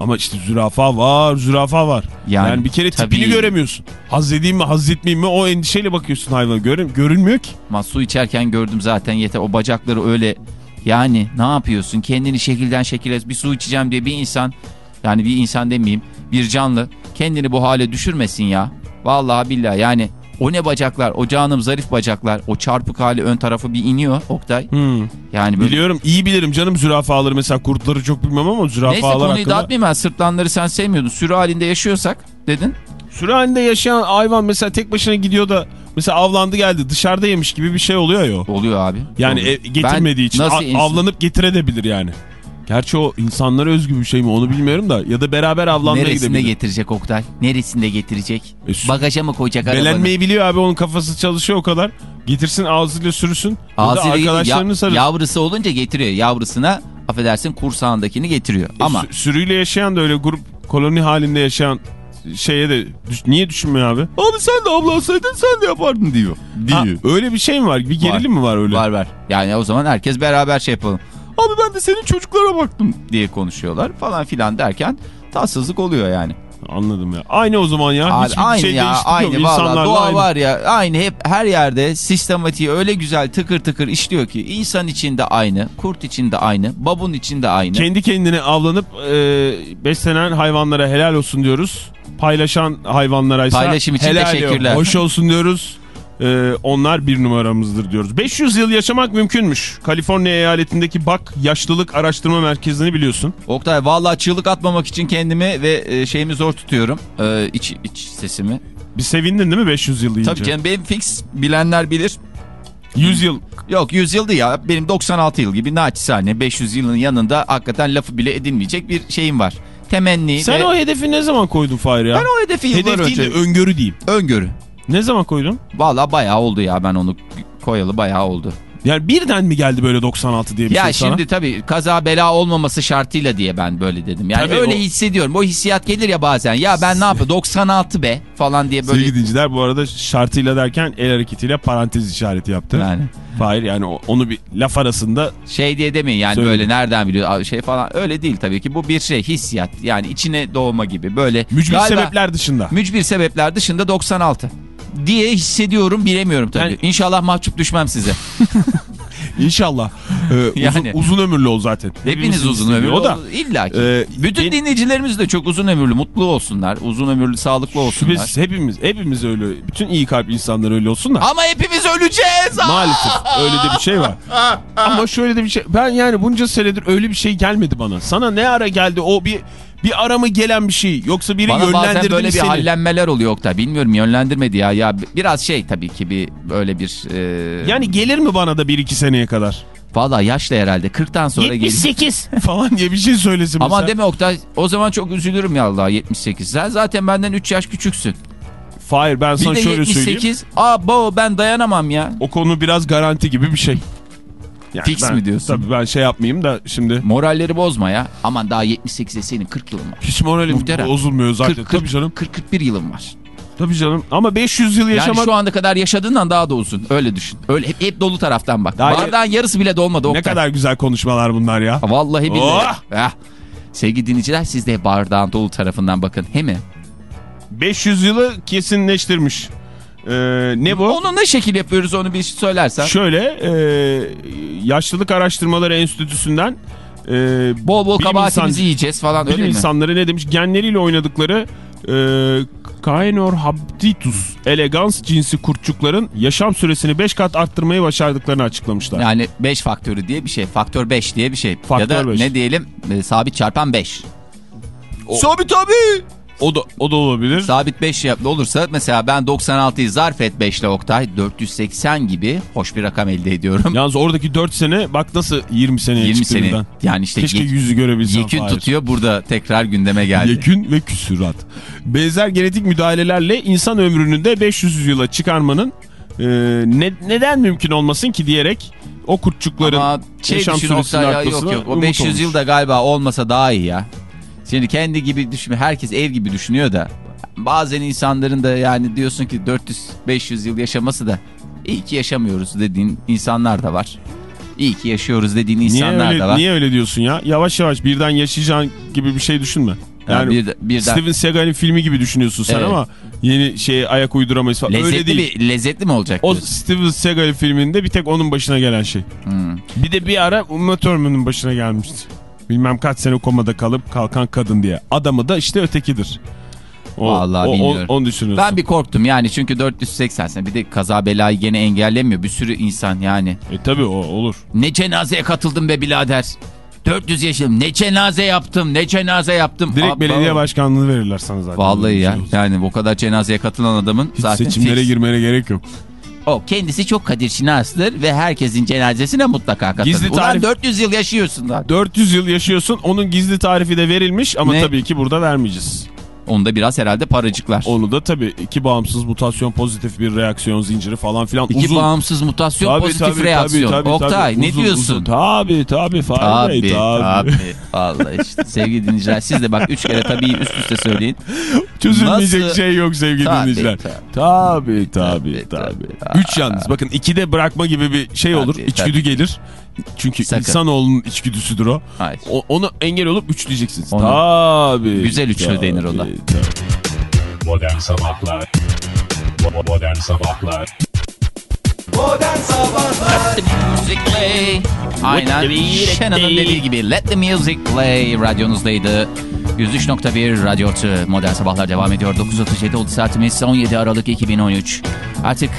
Ama işte zürafa var, zürafa var. Yani, Yani bir kere tabii- tipini göremiyorsun. Haz edeyim mi, haz etmeyeyim mi o endişeyle bakıyorsun hayvana. Görün, görünmüyor ki. Ama su içerken gördüm zaten yeter. O bacakları öyle yani ne yapıyorsun? Kendini şekilden şekile bir su içeceğim diye bir insan yani bir insan demeyeyim bir canlı kendini bu hale düşürmesin ya. Vallahi billahi yani o ne bacaklar o canım zarif bacaklar o çarpık hali ön tarafı bir iniyor Oktay. Yani böyle Biliyorum, iyi bilirim canım zürafaları mesela kurtları çok bilmem ama Neyse zürafalar konuyu hakkında. dağıtmayayım ben sırtlanları sen sevmiyordun. Sürü halinde yaşıyorsak dedin. Sürü halinde yaşayan hayvan mesela tek başına gidiyor da mesela avlandı geldi dışarıda yemiş gibi bir şey oluyor ya. Oluyor abi. Yani Oluyor. e, getirmediği Ben için avlanıp getirebilir yani. Gerçi o insanlara özgü bir şey mi onu bilmiyorum da ya da beraber avlanmaya Neresinde gidebilir. getirecek Oktay? Neresinde getirecek? E, Bagaja mı koyacak arabanı? Belenmeyi biliyor abi onun kafası çalışıyor o kadar. Getirsin ağzıyla sürüsün. Ağzıyla arkadaşlarını ya- sarılsın. Yavrusu olunca getiriyor. Yavrusuna affedersin kursağındakini getiriyor. Ama Sü- sürüyle yaşayan da öyle grup koloni halinde yaşayan şeye de düş- niye düşünmüyor abi? Abi sen de avlansaydın sen de yapardın diyor. Ha, öyle bir şey mi var? Bir gerilim mi var öyle? var var. Yani o zaman herkes beraber şey yapalım. Abi ben de senin çocuklara baktım diye konuşuyorlar falan filan derken tatsızlık oluyor yani. Anladım ya. Aynı o zaman ya. Hiçbir aynı şey ya değişiklik yok. aynı valla doğa aynı. var ya aynı hep her yerde sistematiği öyle güzel tıkır tıkır işliyor ki insan için de aynı kurt için de aynı babun için de aynı. Kendi kendine avlanıp e, beslenen hayvanlara helal olsun diyoruz. Paylaşan hayvanlara ise Paylaşım için helal teşekkürler. Hoş olsun diyoruz. E, onlar bir numaramızdır diyoruz. 500 yıl yaşamak mümkünmüş. Kaliforniya eyaletindeki BAK Yaşlılık Araştırma Merkezi'ni biliyorsun. Oktay vallahi çığlık atmamak için kendimi ve e, şeyimi zor tutuyorum e, iç, iç sesimi. Bir sevindin değil mi 500 yıl deyince? Tabii canım benim fix bilenler bilir. 100 yıl. Yok 100 yıldı ya benim 96 yıl gibi naçizane 500 yılın yanında hakikaten lafı bile edilmeyecek bir şeyim var. Temenni Sen ve o hedefi ne zaman koydun Fahir ya? ben o hedefi yıllar Hedef değil önce de öngörü diyeyim. öngörü. Ne zaman koydun? Valla bayağı oldu ya ben onu koyalı bayağı oldu. Yani birden mi geldi böyle 96 diye bir ya şey sana? şimdi tabii kaza bela olmaması şartıyla diye ben böyle dedim. Yani Tabii öyle o- hissediyorum. O hissiyat gelir ya bazen. Ya ben ne yapayım 96 be falan diye böyle. Sevgili dinleyiciler bu arada şartıyla derken el hareketiyle parantez işareti yaptı. Yani Fahir yani onu bir laf arasında şey diye demeyin yani Söyle. böyle nereden biliyor şey falan öyle değil tabii ki. Bu bir şey hissiyat yani içine doğma gibi böyle. mücbir Galiba- sebepler dışında. Mücbir sebepler dışında 96 diye hissediyorum bilemiyorum tabii. Yani- İnşallah mahcup düşmem size. İnşallah. Ee, Yani. uzun, uzun ömürlü ol zaten. Hepiniz uzun ömürlü O da. illa ki. Ee, Bütün ben- dinleyicilerimiz de çok uzun ömürlü, mutlu olsunlar. Uzun ömürlü, sağlıklı olsunlar. Biz hepimiz hepimiz öyle. Bütün iyi kalp insanlar öyle olsun da. Ama hepimiz öleceğiz. Maalesef öyle de bir şey var. Ama şöyle de bir şey. Ben yani bunca senedir öyle bir şey gelmedi bana. Sana ne ara geldi o bir bir ara mı gelen bir şey yoksa biri Bana yönlendirdi bazen böyle bir seni? hallenmeler oluyor Oktay. Bilmiyorum yönlendirmedi ya. Ya biraz şey tabii ki bir böyle bir... E... Yani gelir mi bana da bir iki seneye kadar? Valla yaşlı herhalde. 40'tan sonra gelir. 78 falan diye bir şey söylesin Ama mesela. deme Oktay o zaman çok üzülürüm ya Allah 78. Sen zaten benden 3 yaş küçüksün. Hayır ben Bir sana de şöyle söyleyeyim. 78. Aa bo ben dayanamam ya. O konu biraz garanti gibi bir şey. Yani Fix ben- mi diyorsun? Tabii ben şey yapmayayım da şimdi Moralleri bozma ya. Aman daha 78'de senin 40 yılın var. hiç moralim Muhterem. bozulmuyor zaten. 40, tabii canım. 40-41 yılın var. Tabii canım. Ama 500 yıl yaşamak Yani şu ana kadar yaşadığından daha da uzun. Öyle düşün. Öyle hep, hep dolu taraftan bak. Daha- Bardağın yarısı bile dolmadı ne Oktay. kadar güzel konuşmalar bunlar ya. Vallahi billahi. Oh! Eh. Sevgili dinleyiciler siz de bardağın dolu tarafından bakın. He mi? 500 yılı kesinleştirmiş. Ee, ne bu? Onu ne şekil yapıyoruz onu bir söylersen. Şöyle e, Yaşlılık Araştırmaları Enstitüsü'nden e, bol bol kabahatimizi insan- yiyeceğiz falan öyle mi? insanları ne demiş? Genleriyle oynadıkları e, Caenorhabditus elegans cinsi kurtçukların yaşam süresini 5 kat arttırmayı başardıklarını açıklamışlar. Yani 5 faktörü diye bir şey. Faktör 5 diye bir şey. ya Faktör da beş. ne diyelim e, sabit çarpan 5. Sabit abi. O da o da olabilir. Sabit 5 yaplı olursa mesela ben 96'yı zarf et 5 ile Oktay 480 gibi hoş bir rakam elde ediyorum. Yalnız oradaki 4 sene bak nasıl 20 seneye 20 çıktı sene. birden. Yani işte Keşke yek- yüzü görebilsem. yekün Fahir. tutuyor burada tekrar gündeme geldi. Yekün ve küsürat. Benzer genetik müdahalelerle insan ömrünü de 500 yıla çıkarmanın Ee, ne, neden mümkün olmasın ki diyerek o kurtçukların Ama şey yaşam süresinin artmasına yok yok o umut 500 olmuş. yılda galiba olmasa daha iyi ya. Şimdi kendi gibi düşünme herkes ev gibi düşünüyor da bazen insanların da yani diyorsun ki 400-500 yıl yaşaması da iyi ki yaşamıyoruz dediğin insanlar da var. İyi ki yaşıyoruz dediğin Niye insanlar öyle, da var. niye öyle diyorsun ya? Yavaş yavaş birden yaşayacağın gibi bir şey düşünme. Yani Yani bir de- birden- Steven Seagal'in filmi gibi düşünüyorsun sen Evet. ama yeni şeye ayak uyduramayız falan. öyle Lezzetli, değil. bir, lezzetli mi olacak? O diyorsun? Steven Seagal filminde bir tek onun başına gelen şey. Hmm. Bir de bir ara Uma Thurman'ın başına gelmişti. Bilmem kaç sene komada kalıp kalkan kadın diye. Adamı da işte ötekidir. O, Vallahi o- o- bilmiyorum. onu düşünüyorsun. Ben bir korktum yani çünkü 480 sene bir de kaza belayı gene engellemiyor bir sürü insan yani. E tabi o olur. Ne cenazeye katıldım be birader. 400 yaşım ne cenaze yaptım ne cenaze yaptım. Direkt Abba. belediye başkanlığı verirler sana zaten. Vallahi ya şey yani o kadar cenazeye katılan adamın Hiç zaten seçimlere fix. girmene gerek yok. O kendisi çok kadir şinastır ve herkesin cenazesine mutlaka katılır. Gizli Ulan tarif- 400 yıl yaşıyorsun lan. 400 yıl yaşıyorsun onun gizli tarifi de verilmiş ama Ne? tabii ki burada vermeyeceğiz. Onda biraz herhalde paracıklar. Onu da tabii iki bağımsız mutasyon pozitif bir reaksiyon zinciri falan filan İki uzun. bağımsız mutasyon Tabii, pozitif tabii, reaksiyon. tabii, tabii, Oktay tabii. ne Uzun, diyorsun? uzun. Tabii tabii Fahri Bey Tabii tabii. Vallahi işte sevgili dinleyiciler siz de bak üç kere tabii üst üste söyleyin. Çözülmeyecek Nasıl? şey yok sevgili Tabii, dinleyiciler. tabii. Tabii tabii Tabii, tabii. Üç yalnız bakın ikide bırakma gibi bir şey olur. Tabii, İçgüdü tabii. gelir. Çünkü Sakın. insanoğlunun içgüdüsüdür o. Hayır. o. Onu engel olup üçleyeceksiniz. Onu- Tabii. Güzel üçlü tabii, denir ona. tabii. Modern Sabahlar Modern Sabahlar Modern Sabahlar Music play. Aynen Shannon'ın dediği gibi Let the music play radyonuzdaydı. 103.1 Radyo Tü. Modern Sabahlar devam ediyor. 9.37 oldu saatimiz 17 Aralık 2013. Artık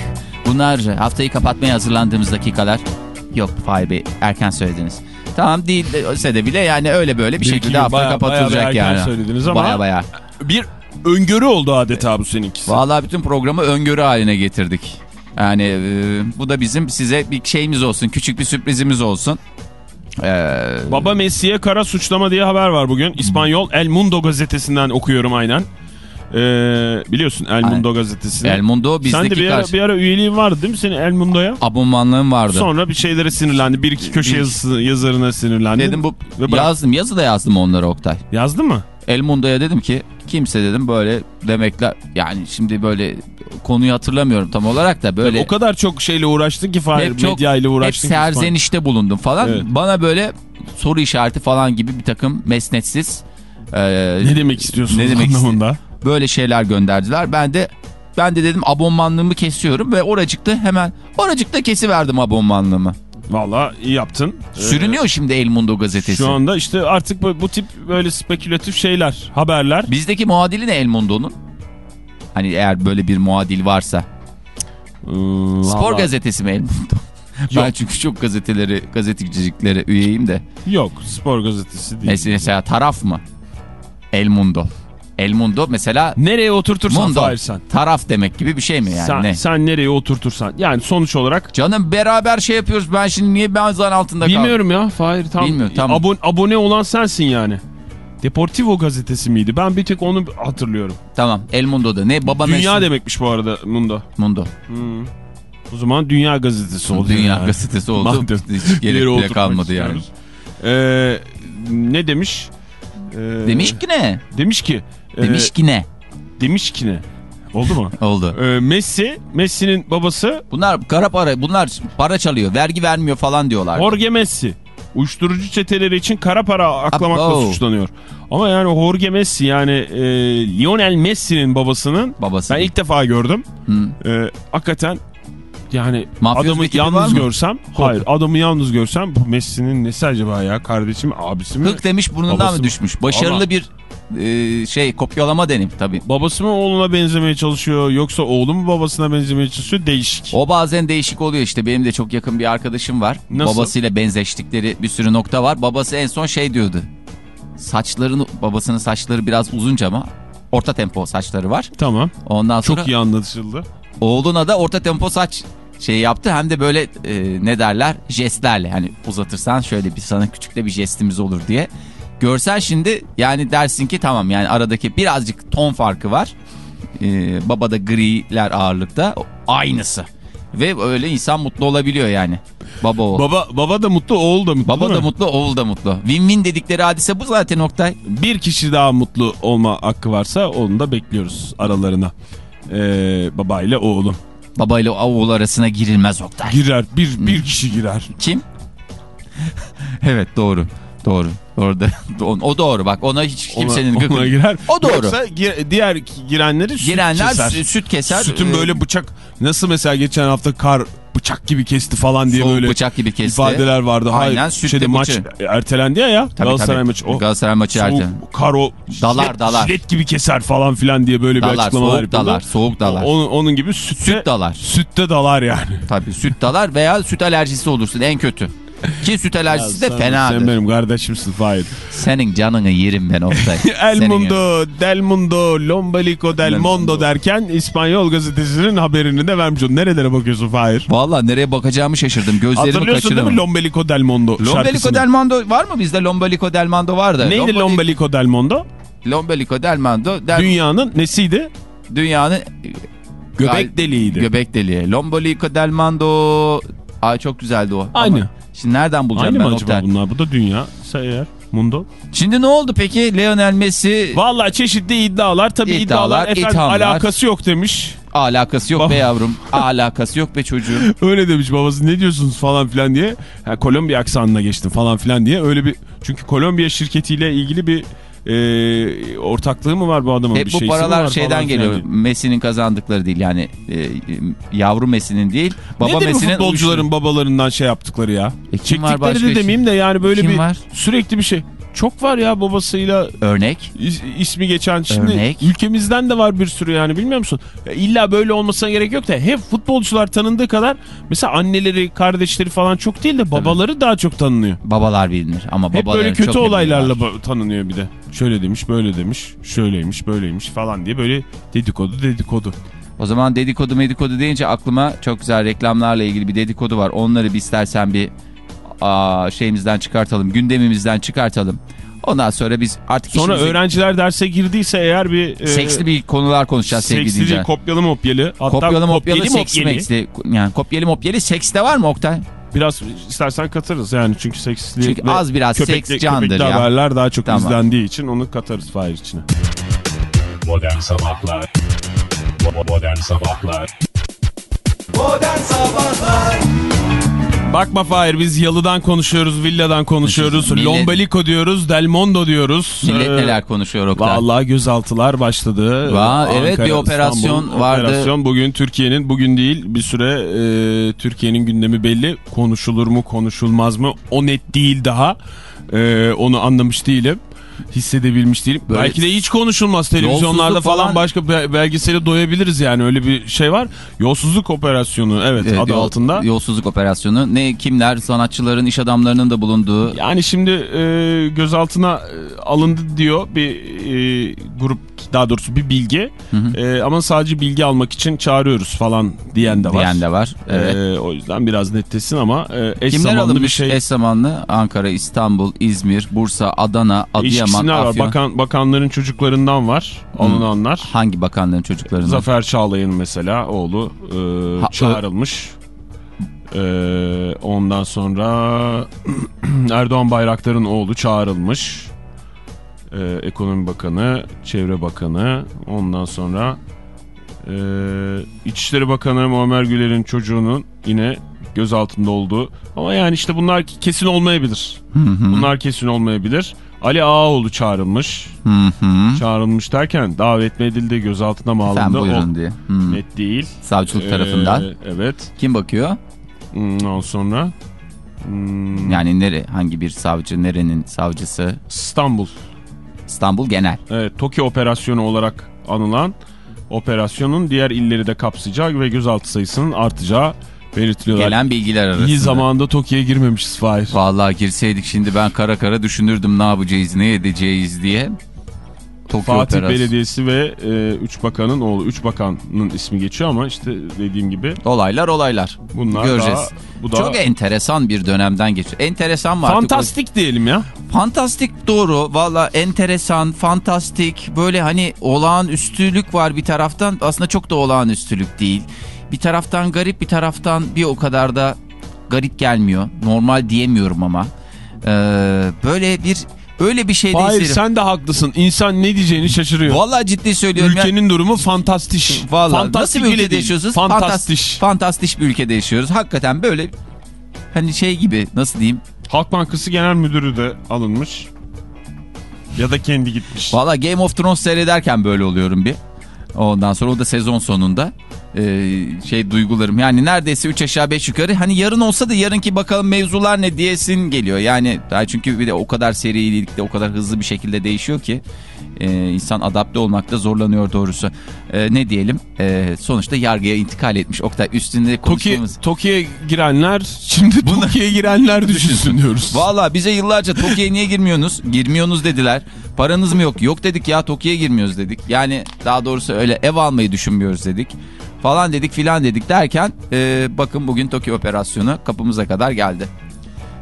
bunlar haftayı kapatmaya hazırlandığımız dakikalar. Yok Fahir Bey erken söylediniz. Tamam değil de bile yani öyle böyle bir, Bir şekilde hafta baya- kapatılacak baya bir erken yani. söylediniz ama- Baya baya. Bir öngörü oldu adeta bu seninkisi. Vallahi bütün programı öngörü haline getirdik. Yani e, bu da bizim size bir şeyimiz olsun, küçük bir sürprizimiz olsun. Ee, Baba Messi'ye kara suçlama diye haber var bugün. İspanyol El Mundo gazetesinden okuyorum aynen. Ee, biliyorsun El Mundo gazetesini. El Mundo Sen bizdeki de bir ara, karşı bir ara üyeliğin vardı değil mi senin El Mundo'ya? abonmanlığım vardı. Sonra bir şeylere sinirlendi. Bir iki köşe Bir- yazısı, yazarına sinirlendi. dedim bu yazdım yazı da yazdım onlara Oktay. Yazdı mı? El Mundo'ya dedim ki kimse dedim böyle demekler yani şimdi böyle konuyu hatırlamıyorum tam olarak da böyle O kadar çok şeyle uğraştın ki Fahir. hep çok Medya ile hep uğraştın ki. serzenişte bulundum falan. Evet. Bana böyle soru işareti falan gibi bir takım mesnetsiz e, Ne demek istiyorsun Ne demek anlamında? Böyle şeyler gönderdiler. Ben de ben de dedim abonmanlığımı kesiyorum ve oracıkta hemen oracıkta kesiverdim abonmanlığımı. Valla iyi yaptın. Ee, Sürünüyor şimdi El Mundo gazetesi. Şu anda işte artık bu, bu tip böyle spekülatif şeyler, haberler. Bizdeki muadili ne El Mundo'nun? Hani eğer böyle bir muadil varsa. Ee, Spor vallahi- gazetesi mi El Mundo? ben çünkü çok gazeteleri, gazeteciliklere üyeyim de. Yok spor gazetesi değil. Mesela, mesela taraf mı? El Mundo. El Mundo mesela Nereye oturtursan Mundo. Fahir sen. Taraf demek gibi bir şey mi yani? sen, ne? sen nereye oturtursan. Yani sonuç olarak Canım beraber şey yapıyoruz. Ben şimdi niye ben zan altında kaldım? bilmiyorum ya Fahir. Tam, Bilmiyorum, tamam. Abone, abone olan sensin yani. Deportivo gazetesi miydi? Ben bir tek onu hatırlıyorum. Tamam El Mundo'da. Ne? Baba Dünya Messi- demekmiş bu arada Mundo. Mundo. O zaman Dünya gazetesi oldu. Dünya yani. gazetesi oldu. Madem Hiç gerek bile kalmadı yani. istiyoruz. Ee, ne demiş? Ee, Demiş ki ne? Demiş ki. E, Demiş ki ne? Demiş ki ne? Oldu mu? Oldu. Ee, Messi, Messi'nin babası Bunlar kara para, bunlar para çalıyor, vergi vermiyor falan diyorlar. Jorge Messi. Uyuşturucu çeteleri için kara para aklamakla Abo. suçlanıyor. Ama yani Jorge Messi yani e, Lionel Messi'nin babasının Babası. ben ilk defa gördüm. Hı. E, hakikaten yani Mafyoz adamı yalnız görsem hayır adamı yalnız görsem bu Messi'nin nesi acaba ya kardeşim abisi mi? Hık demiş burnundan Babası mı mı? düşmüş? Başarılı Ama- bir e, şey kopyalama denim tabii. Babası mı oğluna benzemeye çalışıyor yoksa oğlu mu babasına benzemeye çalışıyor değişik. O bazen değişik oluyor işte. Benim de çok yakın bir arkadaşım var. Nasıl? Babasıyla benzeştikleri bir sürü nokta var. Babası en son şey diyordu. Saçlarını, babasının saçları biraz uzunca ama orta tempo saçları var. Tamam Ondan sonra çok iyi anlaşıldı. oğluna da orta tempo saç şey yaptı. Hem de böyle e, ne derler jestlerle. Hani uzatırsan şöyle bir sana küçük de bir jestimiz olur diye. Görsen şimdi yani dersin ki tamam yani aradaki birazcık ton farkı var. Ee, babada griler ağırlıkta aynısı. Ve öyle insan mutlu olabiliyor yani. Baba oğul. Baba baba da mutlu, oğul da mutlu Baba da mutlu, oğul da mutlu. Win-win dedikleri hadise bu zaten Oktay. Bir kişi daha mutlu olma hakkı varsa onu da bekliyoruz aralarına. Ee, baba ile oğlu. Baba ile oğul arasına girilmez Oktay. Girer. Bir, bir kişi girer. Kim? evet doğru. Doğru. Orada o doğru bak ona hiç kimsenin ona, ona girer. O doğru. Yoksa gir- diğer girenleri süt Girenler keser. sü- süt keser. Sütün Ee, böyle bıçak nasıl mesela geçen hafta kar bıçak gibi kesti falan diye soğuk böyle bıçak gibi kesti. ifadeler vardı. Aynen, Hayır, sütle şeyde maç ertelendi ya ya. Tabii, Galatasaray tabii. maçı. O Galatasaray maçı erken. kar o Dalar, jilet, dalar. jilet gibi keser falan filan diye böyle bir Dalar, açıklamalar soğuk yapıyorlar. dalar, soğuk dalar. Onun, onun gibi sütte, Süt dalar. sütte dalar yani. Tabii süt dalar veya süt alerjisi olursun en kötü. Ki süt alerjisi de fenadır. Sen benim kardeşimsin Fahir. Senin canını yerim ben Oktay. El Senin Mundo, Del Mundo, Lombalico del Del Mondo Mundo. derken İspanyol gazetesinin haberini de vermiş. Nerelere bakıyorsun Fahir? Valla nereye bakacağımı şaşırdım. Gözlerimi Hatırlıyorsun değil kaçırdım. mi Lombalico del Mondo Lombelico şarkısını? del Mondo var mı bizde? Lombelico del Mondo vardı. Neydi Lombeli- Lombalico del Mondo? Lombelico del Mondo. Del, Dünyanın nesiydi? dünyanın Göbek deliğiydi. göbek deliği. Lombelico del Mondo. Ay çok güzeldi o. Aynı. Ama şimdi nereden bulacağım Aynı ben mı acaba Oktay? bunlar? Bu da dünya eğer. Mundo. Şimdi ne oldu peki? Lionel Messi Valla çeşitli iddialar. Tabii iddialar, İddialar, efendim ithamlar. alakası yok demiş. alakası yok Baba. be yavrum. Alakası yok be çocuğum. Öyle demiş babası ne diyorsunuz falan filan diye. Ha, Kolombiya aksanına geçtim falan filan diye. Öyle bir çünkü Kolombiya şirketiyle ilgili bir e, ortaklığı mı var bu adamın? Hep bir bu paralar şeyden geliyor. diye. Messi'nin kazandıkları değil yani e, yavru Messi'nin değil. Baba Nedir Messi'nin futbolcuların babalarından şey yaptıkları ya? E, kim var başka Çektikleri de demeyeyim de yani böyle Kim bir var? sürekli bir şey. Çok var ya babasıyla örnek. is- ismi geçen. Şimdi Örnek. ülkemizden de var bir sürü yani bilmiyor musun? Ya illa böyle olmasına gerek yok da hep futbolcular tanındığı kadar mesela anneleri, kardeşleri falan çok değil de babaları daha çok tanınıyor. Babalar bilinir ama Hep babaları böyle kötü çok olaylarla tanınıyor bir de. Şöyle demiş, böyle demiş, şöyleymiş, böyleymiş falan diye böyle dedikodu dedikodu. O zaman dedikodu medikodu deyince aklıma çok güzel reklamlarla ilgili bir dedikodu var. Onları bir istersen bir aa, şeyimizden çıkartalım, gündemimizden çıkartalım. Ondan sonra biz artık Sonra işimize- öğrenciler derse girdiyse eğer bir... e, seksli bir konular konuşacağız sevgili Seksli değil, kopyalı mopyalı. Hatta Kopyalı mopyalı seksli mopyeli. meksli. Yani kopyalı mopyalı seks de var mı Oktay? Biraz istersen katarız yani çünkü seksli Çünkü ve az biraz köpekli, seks candır köpekli ya. haberler daha çok Tamam. izlendiği için onu katarız Fahir içine. Modern Sabahlar Modern Sabahlar Modern Sabahlar Bakma Fahir biz yalıdan konuşuyoruz, villadan konuşuyoruz, Millet- Lombalico diyoruz, Del Mondo diyoruz. Millet Ee, neler konuşuyor Oktay? Vallahi gözaltılar başladı. Va- evet, bir operasyon İstanbul vardı. Operasyon bugün Türkiye'nin bugün değil bir süre e, Türkiye'nin gündemi belli. Konuşulur mu konuşulmaz mı o net değil daha. E, onu anlamış değilim. Hissedebilmiş değilim. Böyle Belki de hiç konuşulmaz televizyonlarda falan, falan- başka be- belgesele doyabiliriz yani öyle bir şey var. Yolsuzluk operasyonu evet, Evet, adı yol- altında. Yolsuzluk operasyonu. Ne kimler? Sanatçıların, iş adamlarının da bulunduğu. Yani şimdi e, gözaltına e, alındı diyor bir e, grup daha doğrusu bir bilgi E, ama sadece bilgi almak için çağırıyoruz falan diyen de var. diyen de var. Evet. E, o yüzden biraz netleşsin ama e, eş Kimler zamanlı bir şey. eş zamanlı? Ankara, İstanbul, İzmir, Bursa, Adana, Adıyaman, var. Afyon. Bakan, bakanların çocuklarından var alınanlar. Hangi bakanların çocuklarından? Zafer Çağlayan'ın mesela oğlu e, Ha, çağrılmış. E, ondan sonra Erdoğan Bayraktar'ın oğlu çağrılmış. E, Ekonomi Bakanı, Çevre Bakanı, ondan sonra e, İçişleri Bakanı Muammer Güler'in çocuğunun yine gözaltında olduğu. Ama yani işte bunlar kesin olmayabilir. Bunlar kesin olmayabilir. Ali Ağaoğlu çağrılmış. Hı hı. Çağrılmış derken davet mi edildi, gözaltına mı Sen alındı? buyurun O diye. Hı. net değil. Savcılık tarafından. Ee, evet. Kim bakıyor? Ondan sonra hmm, Yani nere, hangi bir savcı, nerenin savcısı? İstanbul. İstanbul Genel. Evet, Tokyo operasyonu olarak anılan operasyonun diğer illeri de kapsayacağı ve gözaltı sayısının artacağı belirtiliyorlar. Gelen bilgiler arasında. İyi zamanda Tokyo'ya girmemişiz Fahir. Vallahi girseydik şimdi ben kara kara düşünürdüm ne yapacağız, ne edeceğiz diye. Tokyo Fatih Operasyonu. Belediyesi ve 3 bakanın oğlu. 3 bakanın ismi geçiyor ama işte dediğim gibi Olaylar olaylar. bunlar Göreceğiz. daha... Bu da Çok enteresan bir dönemden geçiyor. Enteresan mı artık? fantastik diyelim ya. Fantastik doğru. Valla enteresan, fantastik. Böyle hani olağanüstülük var bir taraftan. Aslında çok da olağanüstülük değil. Bir taraftan garip bir taraftan bir o kadar da garip gelmiyor. Normal diyemiyorum ama. Ee, böyle bir öyle bir şey de Hayır isterim. sen de haklısın. İnsan ne diyeceğini şaşırıyor. Valla ciddi söylüyorum. ya. Ülkenin durumu fantastiş. Vallahi fantastik nasıl bir ülkede değil. yaşıyorsunuz? Fantastiş. Fantastik bir ülkede yaşıyoruz. Hakikaten böyle hani şey gibi nasıl diyeyim? Halk Bankası Genel Müdürü de alınmış. Ya da kendi gitmiş. Valla Game of Thrones seyrederken böyle oluyorum bir. Ondan sonra o da sezon sonunda Ee, şey duygularım yani neredeyse 3 aşağı 5 yukarı hani yarın olsa da yarınki bakalım mevzular ne diyesin geliyor yani daha çünkü bir de o kadar serilikte o kadar hızlı bir şekilde değişiyor ki e, insan adapte olmakta zorlanıyor doğrusu Ee, ne diyelim Ee, sonuçta yargıya intikal etmiş Oktay üstünde Toki, konuşmamız Toki'ye girenler şimdi Toki'ye girenler düşünsün diyoruz. Valla bize yıllarca Tokyo'ya niye girmiyorsunuz? Girmiyorsunuz dediler. Paranız mı yok? Yok dedik ya Tokyo'ya girmiyoruz dedik. Yani daha doğrusu öyle ev almayı düşünmüyoruz dedik. Falan dedik filan dedik derken e, bakın bugün Tokyo operasyonu kapımıza kadar geldi.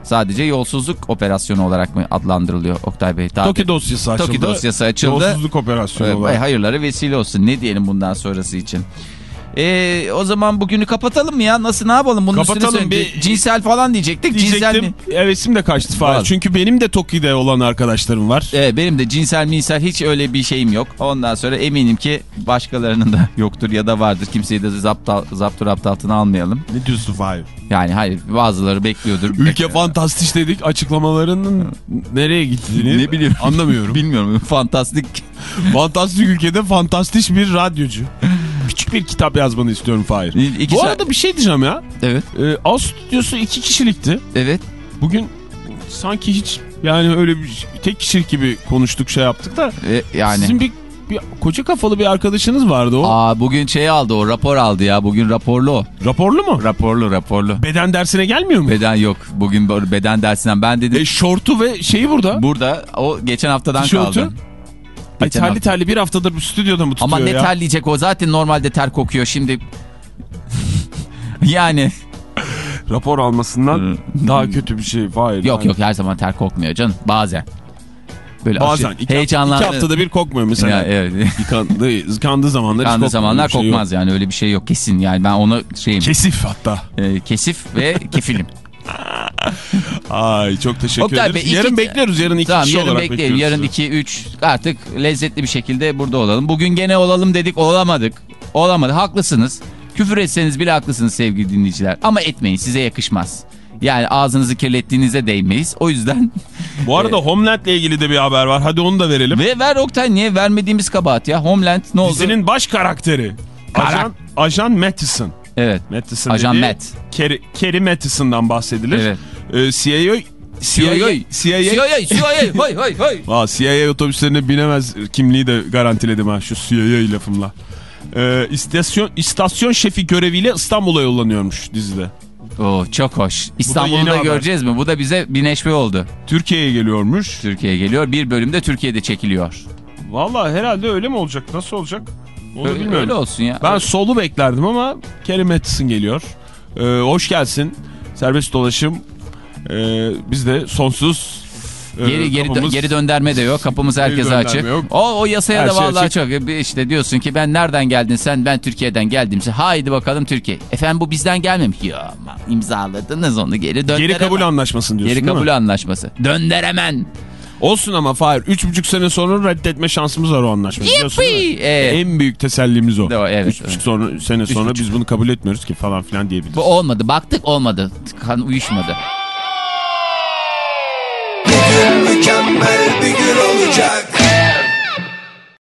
Sadece yolsuzluk operasyonu olarak mı adlandırılıyor Oktay Bey? Tabii. Toki dosyası açıldı. Toki dosyası açıldı. Yolsuzluk operasyonu Ee, olarak. hayırlara vesile olsun. Ne diyelim bundan sonrası için? Ee, o zaman bugünü kapatalım mı ya? Nasıl ne yapalım? Bunun Kapatalım, bir- cinsel falan diyecektik. Cinsel mi? Diyecektim. Hevesim de kaçtı falan. Çünkü benim de Toki'de olan arkadaşlarım var. Ee, benim de cinsel minsel hiç öyle bir şeyim yok. Ondan sonra eminim ki başkalarının da yoktur ya da vardır. Kimseyi de zapt, zaptur rapt altına almayalım. Ne diyorsun Fahir? Yani hayır bazıları bekliyordur. Ülke Bekliyor. fantastik dedik açıklamalarının nereye gittiğini Ne bileyim. anlamıyorum. Bilmiyorum. Fantastik. fantastik ülkede fantastik bir radyocu. Küçük bir kitap yazmanı istiyorum Fahir. İki Bu saat- arada bir şey diyeceğim ya. Evet. Ee, Ağustos stüdyosu iki kişilikti. Evet. Bugün sanki hiç yani öyle bir tek kişilik gibi konuştuk şey yaptık da. Ee, yani. Sizin bir, bir koca kafalı bir arkadaşınız vardı o. Aa, bugün şey aldı o rapor aldı ya. Bugün raporlu o. Raporlu mu? Raporlu raporlu. Beden dersine gelmiyor mu? Beden yok. Bugün beden dersinden ben dedim. E şortu ve şeyi burada. Burada o geçen haftadan kaldı. Geçen terli hafta. terli bir haftadır bu stüdyoda mı tutuyor Ama ne ya? terleyecek o zaten normalde ter kokuyor şimdi. yani Rapor almasından daha kötü bir şey. Hayır. yok yok her zaman ter kokmuyor canım bazen. Böyle Bazen. iki, heyecanlandı. iki haftada bir kokmuyor mesela. Ya, evet. Yıkandı, yıkandığı zamanlar kokmuyor. zamanlar şey kokmaz yani öyle bir şey yok kesin yani ben ona şeyim. Kesif hatta. e, kesif ve kefilim. Ay çok teşekkür Oktay ederiz. Bey, iki- yarın bekliyoruz. Yarın iki tamam kişi yarın olarak bekleyelim yarın. 2 3 artık lezzetli bir şekilde burada olalım. Bugün gene olalım dedik olamadık. Olamadı haklısınız. Küfür etseniz bile haklısınız sevgili dinleyiciler ama etmeyin size yakışmaz. Yani ağzınızı kirlettiğinize değmeyiz. O yüzden Bu arada Homeland'le ilgili de bir haber var. Hadi onu da verelim. ve ver Oktay niye vermediğimiz kabahat ya. Homeland ne oldu? Dizinin baş karakteri. Karak- Ajan, Ajan Matheson. Evet. Matheson Ajan dediği- Matt. Kerry, Kerry bahsedilir. Evet. Ee, CIA CIA CIA CIA CIA hay hay hay. Aa, CIA otobüslerine binemez kimliği de garantiledim ha şu CIA lafımla. Ee, istasyon, istasyon şefi göreviyle İstanbul'a yollanıyormuş dizide. Oo, çok hoş. İstanbul'u da haber. göreceğiz mi? Bu da bize bir neşve oldu. Türkiye'ye geliyormuş. Türkiye'ye geliyor. Bir bölümde Türkiye'de çekiliyor. Valla herhalde öyle mi olacak? Nasıl olacak? Onu Öyle, bilmiyorum. öyle olsun ya. Ben solu beklerdim ama Kerry Matheson geliyor. Ee, hoş gelsin. Serbest dolaşım. Ee, biz de sonsuz Geri geri kapımız- geri dönderme de yok. Kapımız herkese açık. yok. O o yasaya Her da şey vallahi açık. çok işte diyorsun ki ben nereden geldin sen? Ben Türkiye'den geldimse. Haydi bakalım Türkiye. Efendim bu bizden gelmemiş. Ama imzaladınız onu geri dönderemem. Geri kabul anlaşmasını diyorsun Geri kabul anlaşması. Dönderemen. Olsun ama Fahir 3,5 sene sonra reddetme şansımız var o anlaşmayı biliyorsun değil mi? Yippi. Evet. En büyük tesellimiz o. Doğru, evet, 3,5 evet. sonra, sene sonra buçuk. biz bunu kabul etmiyoruz ki falan filan diyebiliriz. Bu olmadı. Baktık olmadı. Kan uyuşmadı. Mükemmel bir gün olacak